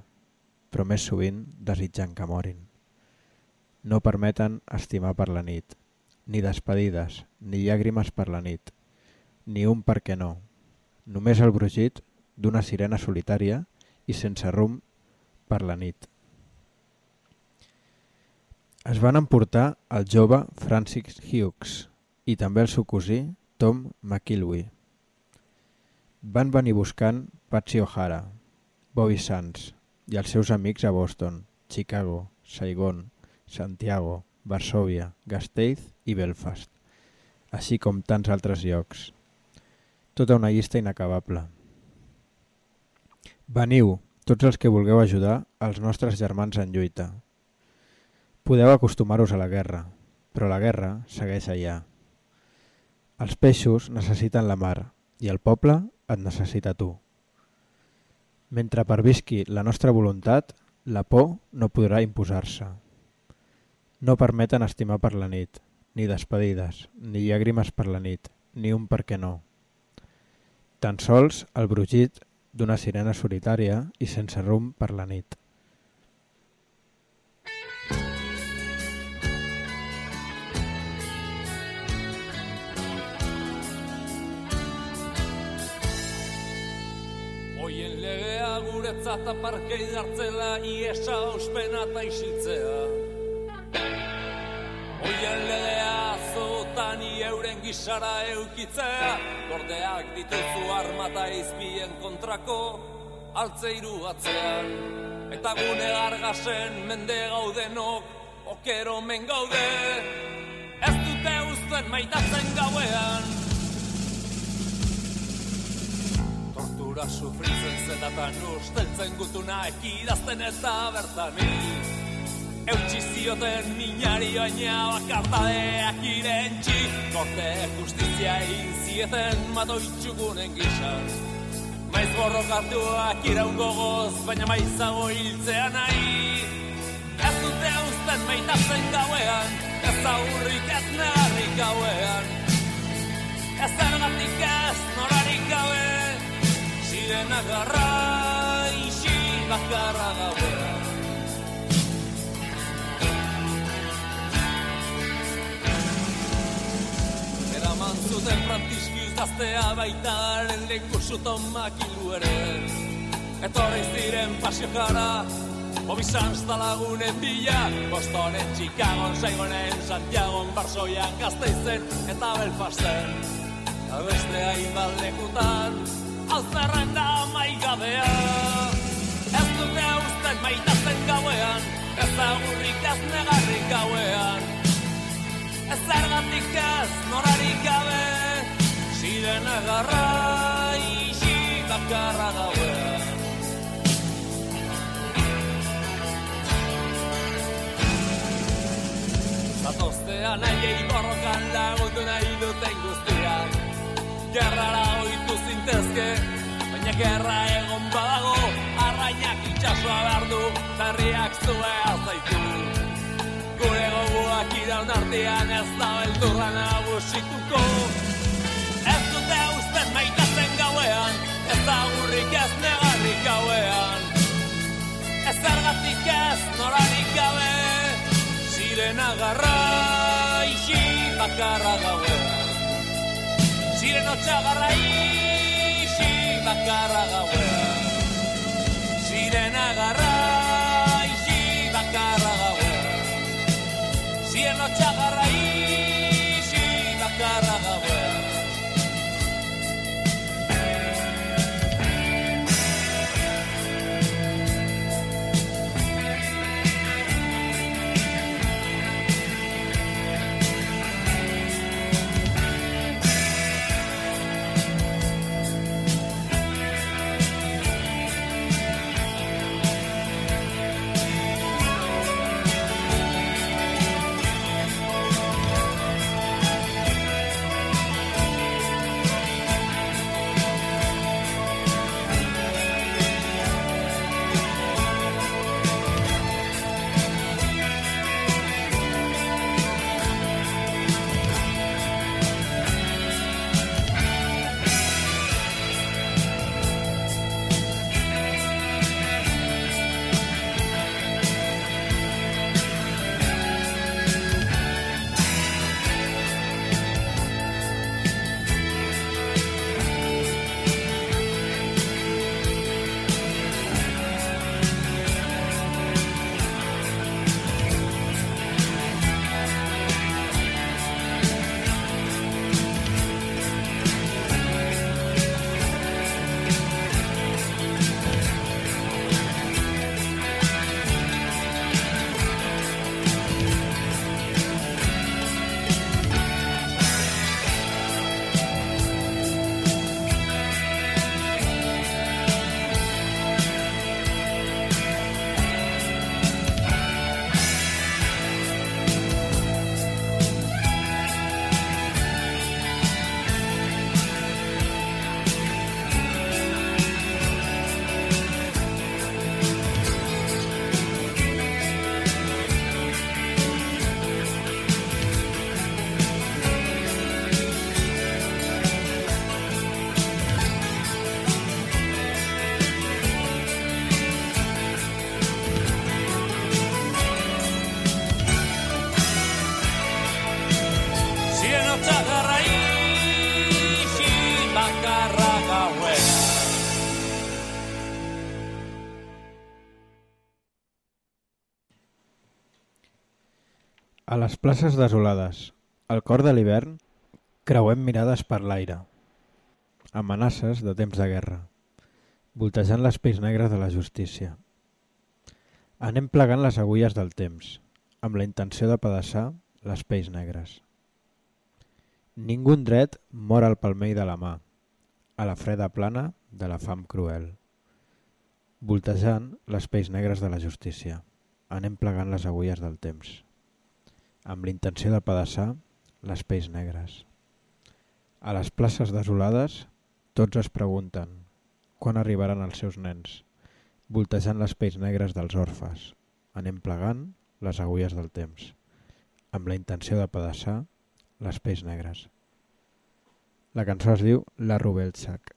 però més sovint desitjant que morin. No permeten estimar per la nit, ni despedides, ni llàgrimes per la nit, ni un per què no, només el brugit d'una sirena solitària i sense rum per la nit. Es van emportar el jove Francis Hughes i també el seu cosí Tom McIlwee. Van venir buscant Patsy O'Hara, Bobby Sands i els seus amics a Boston, Chicago, Saigon, Santiago, Varsovia, Gasteiz i Belfast, així com tants altres llocs. Tota una llista inacabable. Veniu, tots els que vulgueu ajudar els nostres germans en lluita. Podeu acostumar-vos a la guerra, però la guerra segueix allà. Els peixos necessiten la mar i el poble et necessita tu. Mentre pervisqui la nostra voluntat, la por no podrà imposar-se. No permeten estimar per la nit, ni despedides, ni llàgrimes per la nit, ni un per què no. Tan sols el brugit d'una sirena solitària i sense rum per la nit. Legea guretzat aparkei dartzela iesa ospena eta isiltzea. Oien legea zotan euren gisara eukitzea, gordeak dituzu armata izbien kontrako altzeiru atzean. Eta gune gargasen mende gaudenok, okero men gaude, ez dute uzten maitatzen gauean. Tortura sufritzen zetatan usteltzen gutuna ekidazten eta bertani. Eutsi zioten minari baina bakartadeak irentxi, korte justizia egin zieten matoitxugunen gizan. Maiz borrokatuak iraun gogoz, baina maizago hiltzea nahi. Ez dute uzten maitatzen gauean, ez aurrik ez negarrik gauean. Ez zergatik ez norarik gabe, diren agarra isi bakarra gauera Eraman zuten frantizkiz daztea baita haren leku zuta makilu ere. Etorriz diren pasio gara Obizanz da lagune bila Bostonen, Chicagoan, Saigonen, Santiagoan, Barsoian, Gazteizen eta Belfasten. Eta beste hainbat lekutan da maigabea. Ez dute usten maitazen gauean, ez agurrik ez negarrik gauean. Ez zergatik ez norarik gabe, ziren agarra isi bakarra gauean. Zatoztea nahiei borrokan lagundu nahi duten guztiak Gerrara oitu zintezke, baina gerra egon badago Arrainak itxasua behar du, berriak zue azaitu. Gure goguak iraun artean ez da beldurra nagusituko. Ez dute usten maitazen gauean, ez da gurrik ez negarrik gauean. Ez zergatik ez norarik gabe, ziren agarra isi bakarra gauean Sireno txagarra isi bakarra gauera Sirena garra isi bakarra gauera Sireno txagarra isi bakarra gauera les places desolades, al cor de l'hivern, creuem mirades per l'aire. Amenaces de temps de guerra, voltejant les pells negres de la justícia. Anem plegant les agulles del temps, amb la intenció de pedaçar les pells negres. Ningú dret mor al palmell de la mà, a la freda plana de la fam cruel. Voltejant les pells negres de la justícia, anem plegant les agulles del temps, amb l'intenció de pedaçar les pells negres. A les places desolades, tots es pregunten quan arribaran els seus nens, voltejant les pells negres dels orfes, anem plegant les agulles del temps, amb la intenció de pedaçar les pells negres. La cançó es diu La Rubeltsac.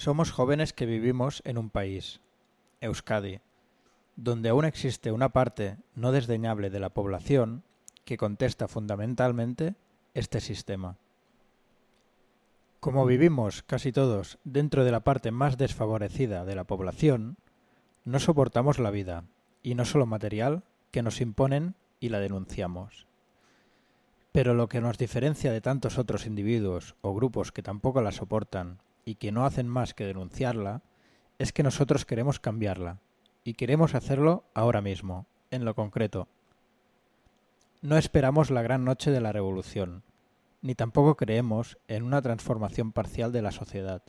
Somos jóvenes que vivimos en un país, Euskadi, donde aún existe una parte no desdeñable de la población que contesta fundamentalmente este sistema. Como vivimos casi todos dentro de la parte más desfavorecida de la población, no soportamos la vida, y no solo material, que nos imponen y la denunciamos. Pero lo que nos diferencia de tantos otros individuos o grupos que tampoco la soportan y que no hacen más que denunciarla, es que nosotros queremos cambiarla, y queremos hacerlo ahora mismo, en lo concreto. No esperamos la gran noche de la revolución, ni tampoco creemos en una transformación parcial de la sociedad.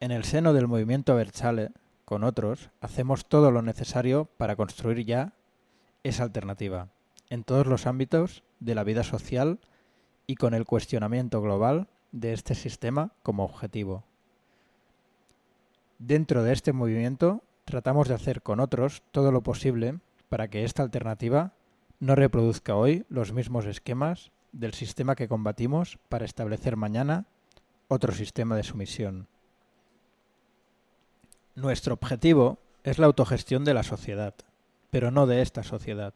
En el seno del movimiento Abertzale, con otros, hacemos todo lo necesario para construir ya esa alternativa, en todos los ámbitos de la vida social y con el cuestionamiento global de este sistema como objetivo. Dentro de este movimiento tratamos de hacer con otros todo lo posible para que esta alternativa no reproduzca hoy los mismos esquemas del sistema que combatimos para establecer mañana otro sistema de sumisión. Nuestro objetivo es la autogestión de la sociedad, pero no de esta sociedad.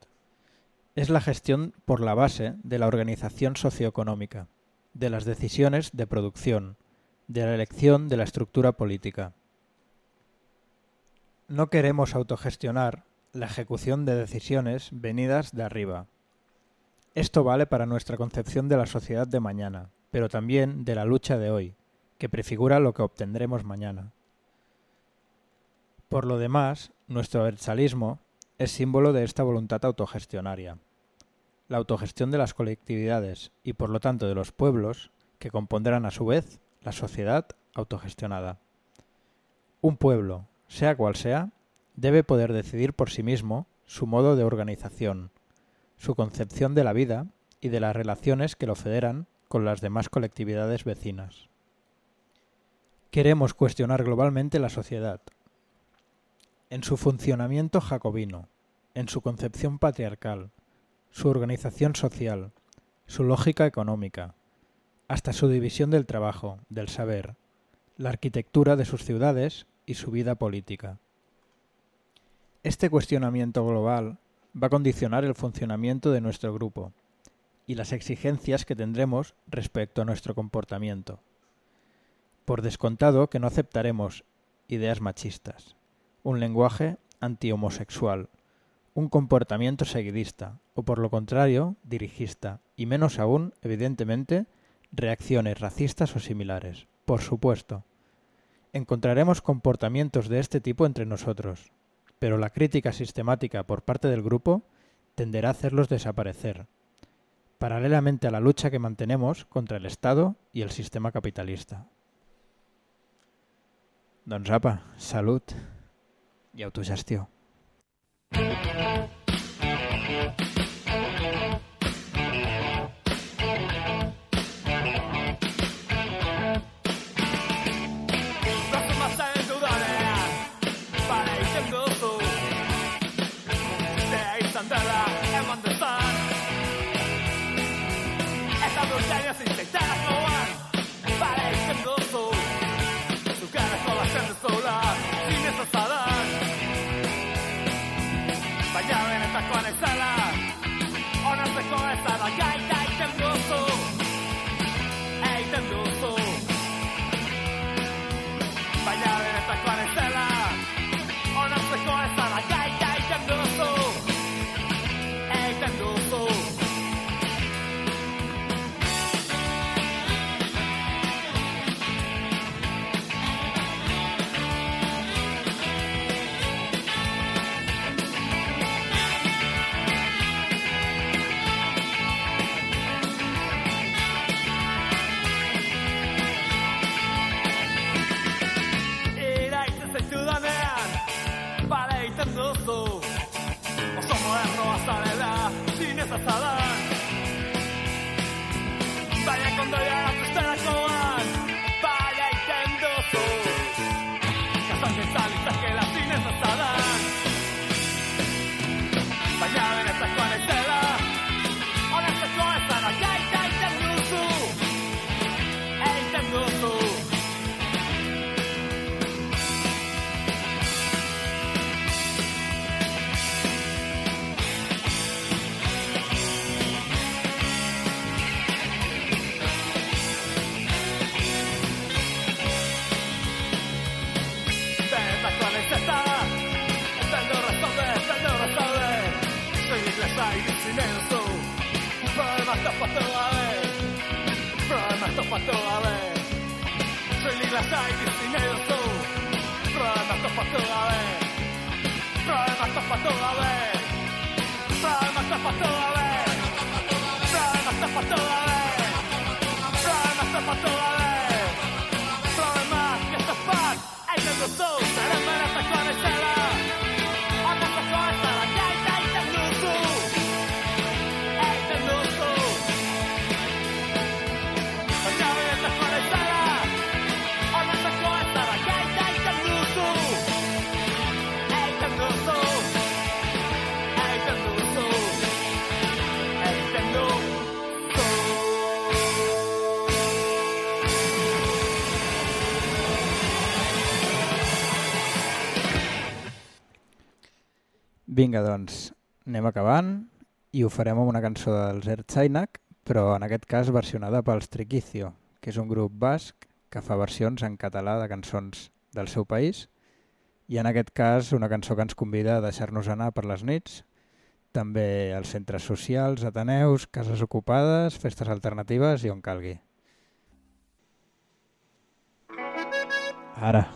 Es la gestión por la base de la organización socioeconómica, de las decisiones de producción, de la elección de la estructura política. No queremos autogestionar la ejecución de decisiones venidas de arriba. Esto vale para nuestra concepción de la sociedad de mañana, pero también de la lucha de hoy, que prefigura lo que obtendremos mañana. Por lo demás, nuestro versalismo es símbolo de esta voluntad autogestionaria. La autogestión de las colectividades y por lo tanto de los pueblos, que compondrán a su vez la sociedad autogestionada. Un pueblo, sea cual sea, debe poder decidir por sí mismo su modo de organización, su concepción de la vida y de las relaciones que lo federan con las demás colectividades vecinas. Queremos cuestionar globalmente la sociedad, en su funcionamiento jacobino, en su concepción patriarcal, su organización social, su lógica económica, hasta su división del trabajo, del saber, la arquitectura de sus ciudades y su vida política. Este cuestionamiento global va a condicionar el funcionamiento de nuestro grupo y las exigencias que tendremos respecto a nuestro comportamiento. Por descontado que no aceptaremos ideas machistas, un lenguaje antihomosexual, un comportamiento seguidista o por lo contrario dirigista y menos aún, evidentemente, reacciones racistas o similares. Por supuesto. Encontraremos comportamientos de este tipo entre nosotros, pero la crítica sistemática por parte del grupo tenderá a hacerlos desaparecer, paralelamente a la lucha que mantenemos contra el Estado y el sistema capitalista. Doncs apa, salut i Thank you. Vinga, doncs, anem acabant i ho farem amb una cançó dels Ertzainak, però en aquest cas versionada pels Triquicio, que és un grup basc que fa versions en català de cançons del seu país i en aquest cas una cançó que ens convida a deixar-nos anar per les nits, també als centres socials, ateneus, cases ocupades, festes alternatives i on calgui. Ara.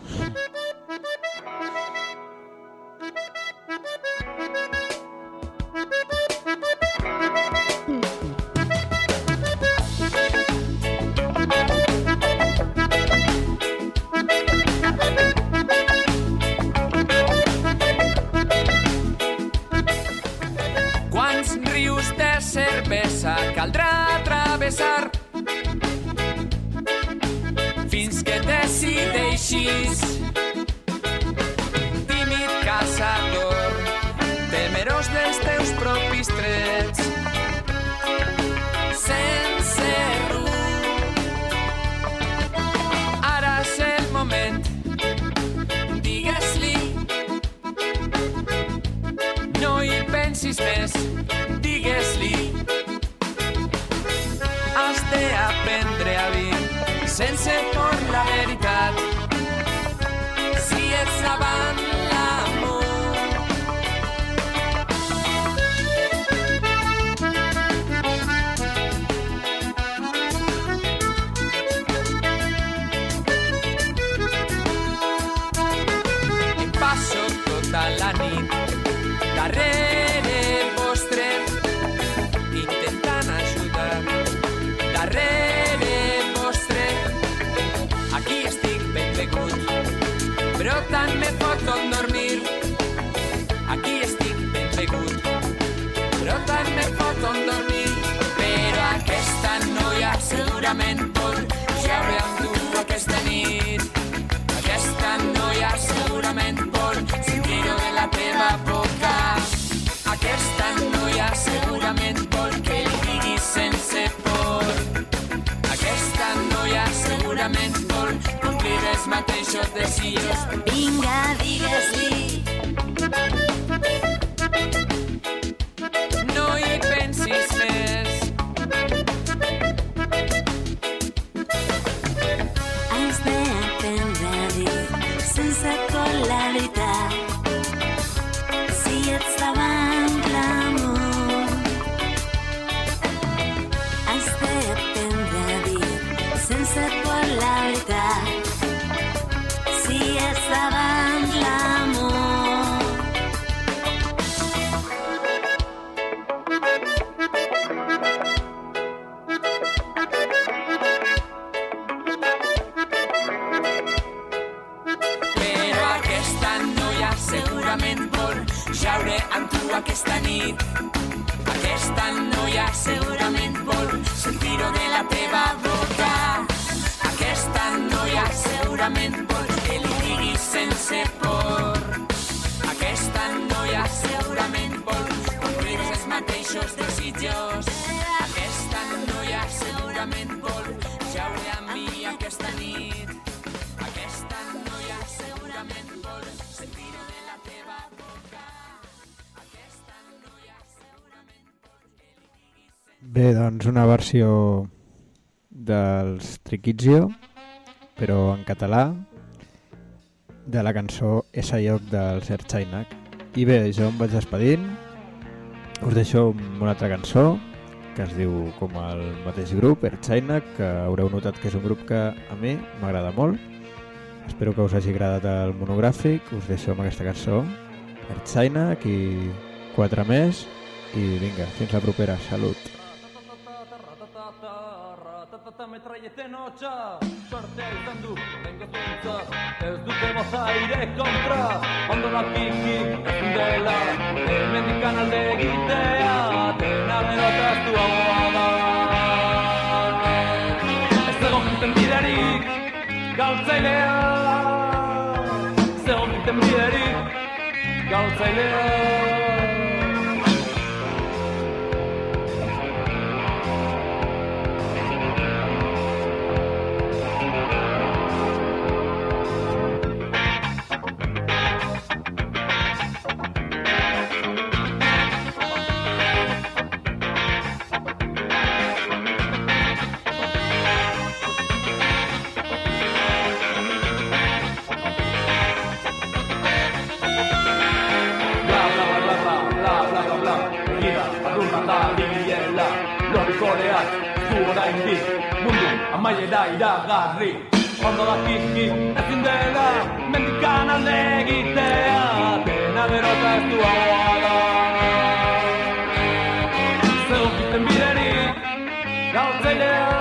Travessar fins que decideixis muchos. Venga, digas. Doncs una versió dels Triquizio, però en català, de la cançó Esa lloc dels Erchainak. I bé, jo em vaig despedint, us deixo amb una altra cançó que es diu com el mateix grup, Erchainak, que haureu notat que és un grup que a mi m'agrada molt Espero que us hagi agradat el monogràfic. Us deixo amb aquesta cançó. Ertzaina, aquí quatre més. I vinga, fins la propera. Salut. Metraieten hotxa, sortea izan du, lengo zuntza Ez dute moza aire kontra, ondo nakiki ezin dela Hemendikan alde egitea, dena berotaztu haua da. Ez egon giten biderik, galtzailea Ez egon giten biderik, galtzailea iragarri Ondo da kiki ezin dela Mendikan alde egitea Dena berota ez du da Zegokiten biderik Gautzailea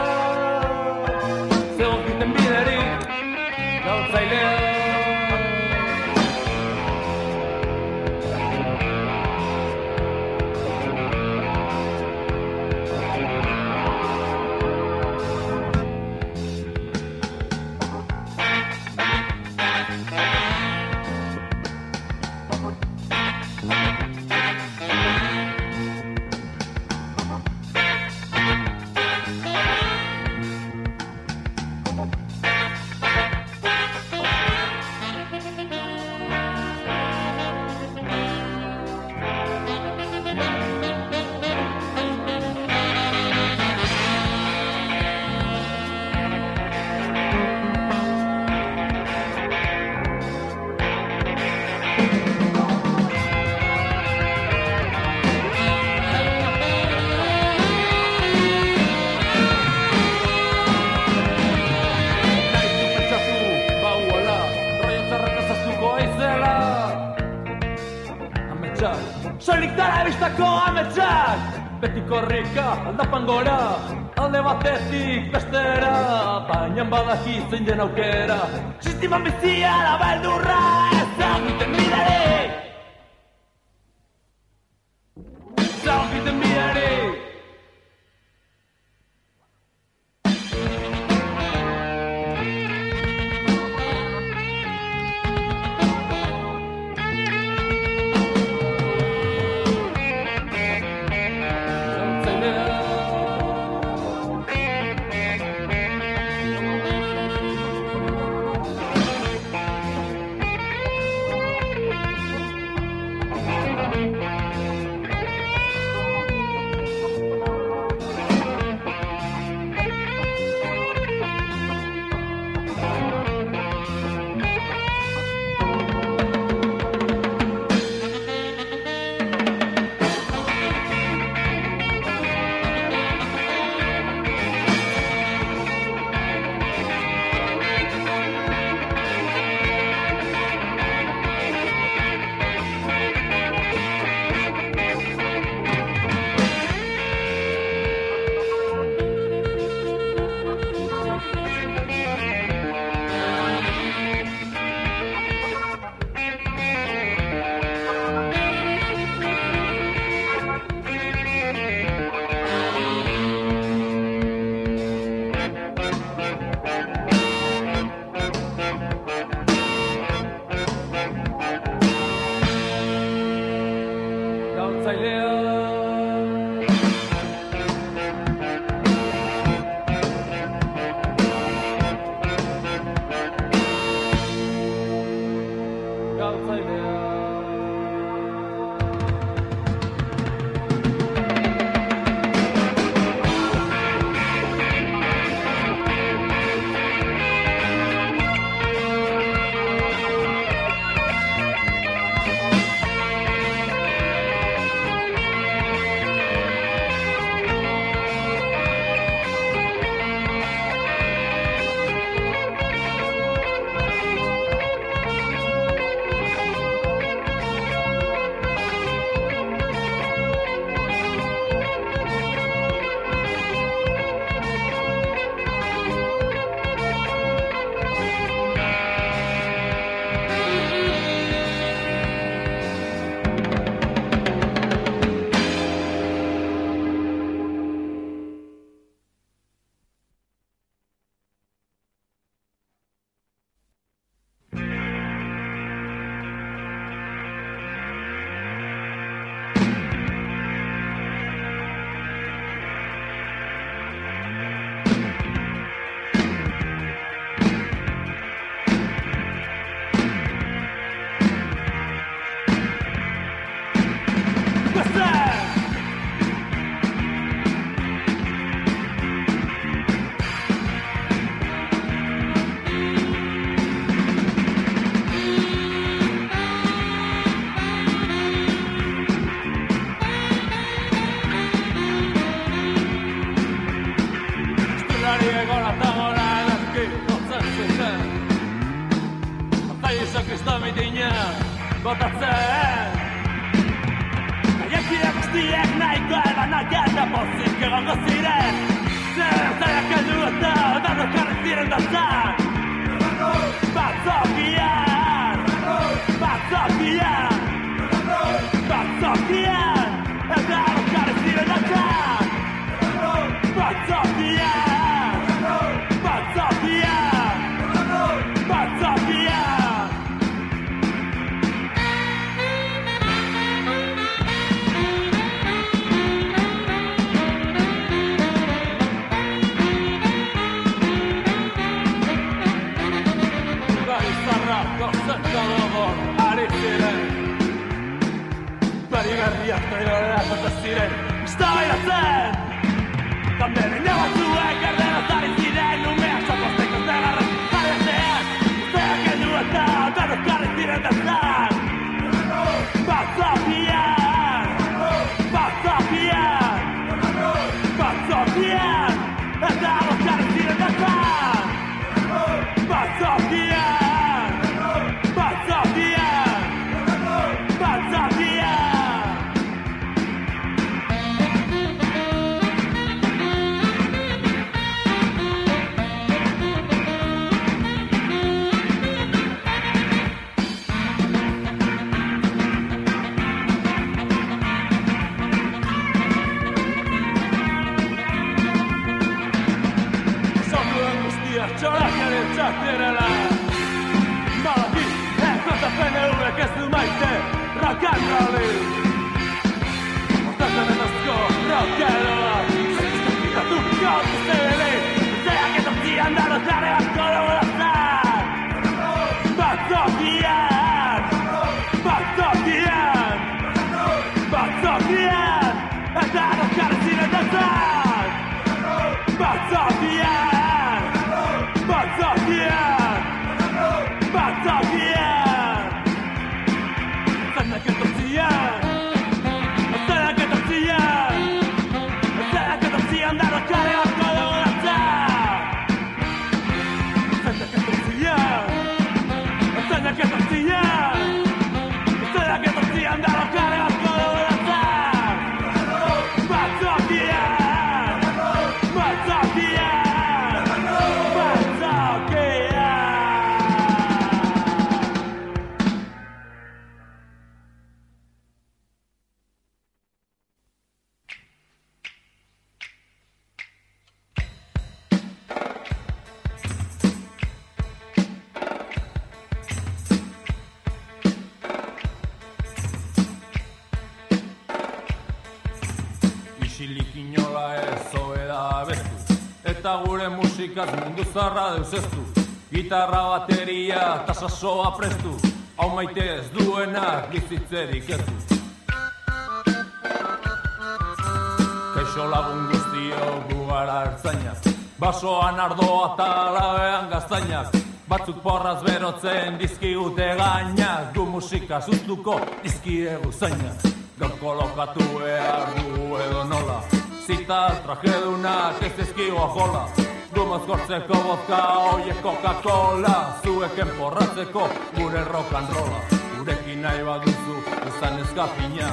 aldapan gora, alde batetik bestera Baina badaki zein den aukera. Sisteman bizia da beldurra, Yeah! zeztu Gitarra bateria eta sasoa prestu. Hau maite ez duenak bizitzerik ez du. Kaixo lagun guztio gugara ertzainak. Basoan ardoa eta labean gaztainak. Batzuk porraz berotzen dizkigute gaina Du musika zuztuko dizkie guzaina Gauko lokatu behar du edo nola. Zita trajedunak ez dizkigua jola. Zita Gumoz gortzeko bozka hoiek Coca-Cola. Zuek enporratzeko gure rock and rolla Gurekin nahi baduzu izan ezkapina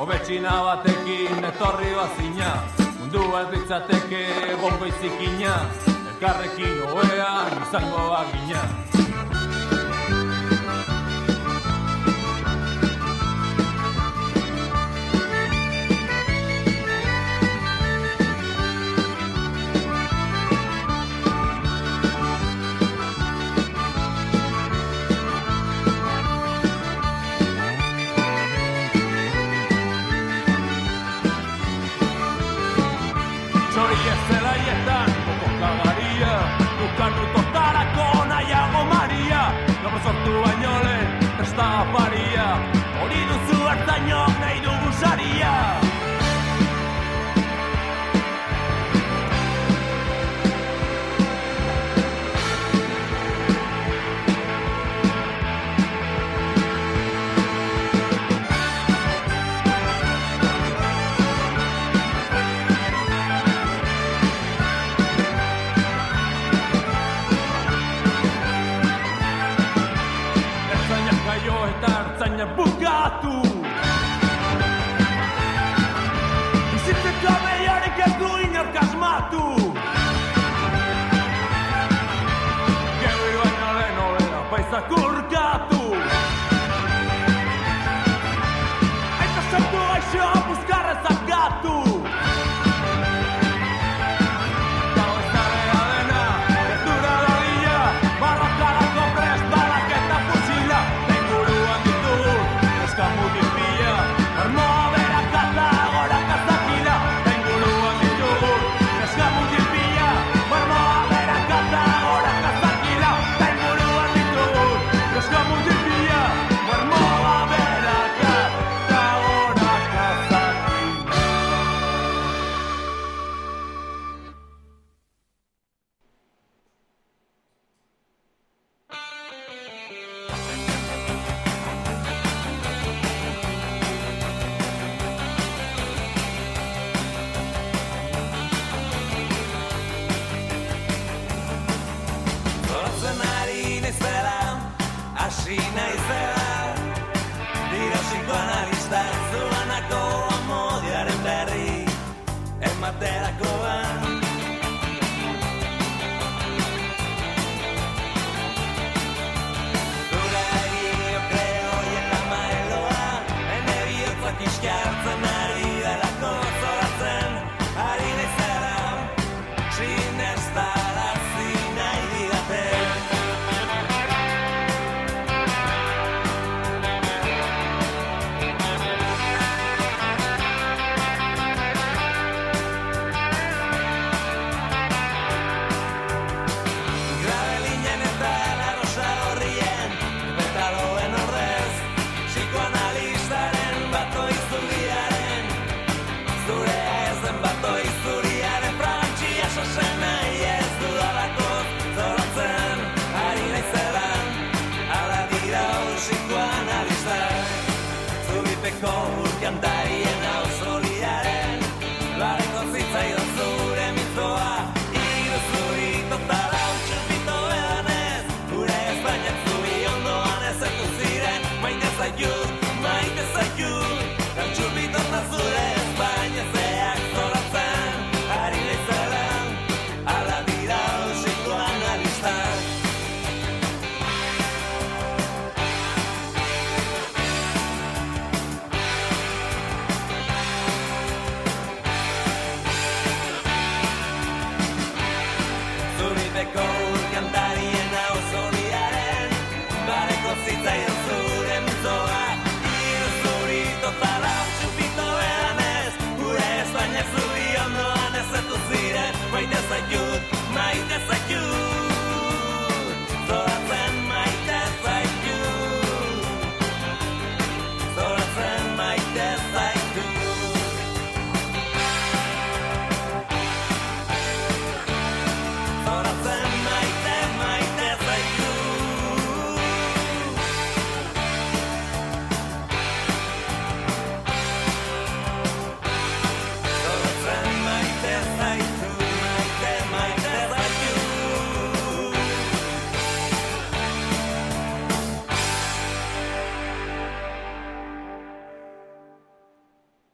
Obetxina batekin etorri bazina. Mundu ez ditzateke bombo izikina Elkarrekin hoean izango bagina.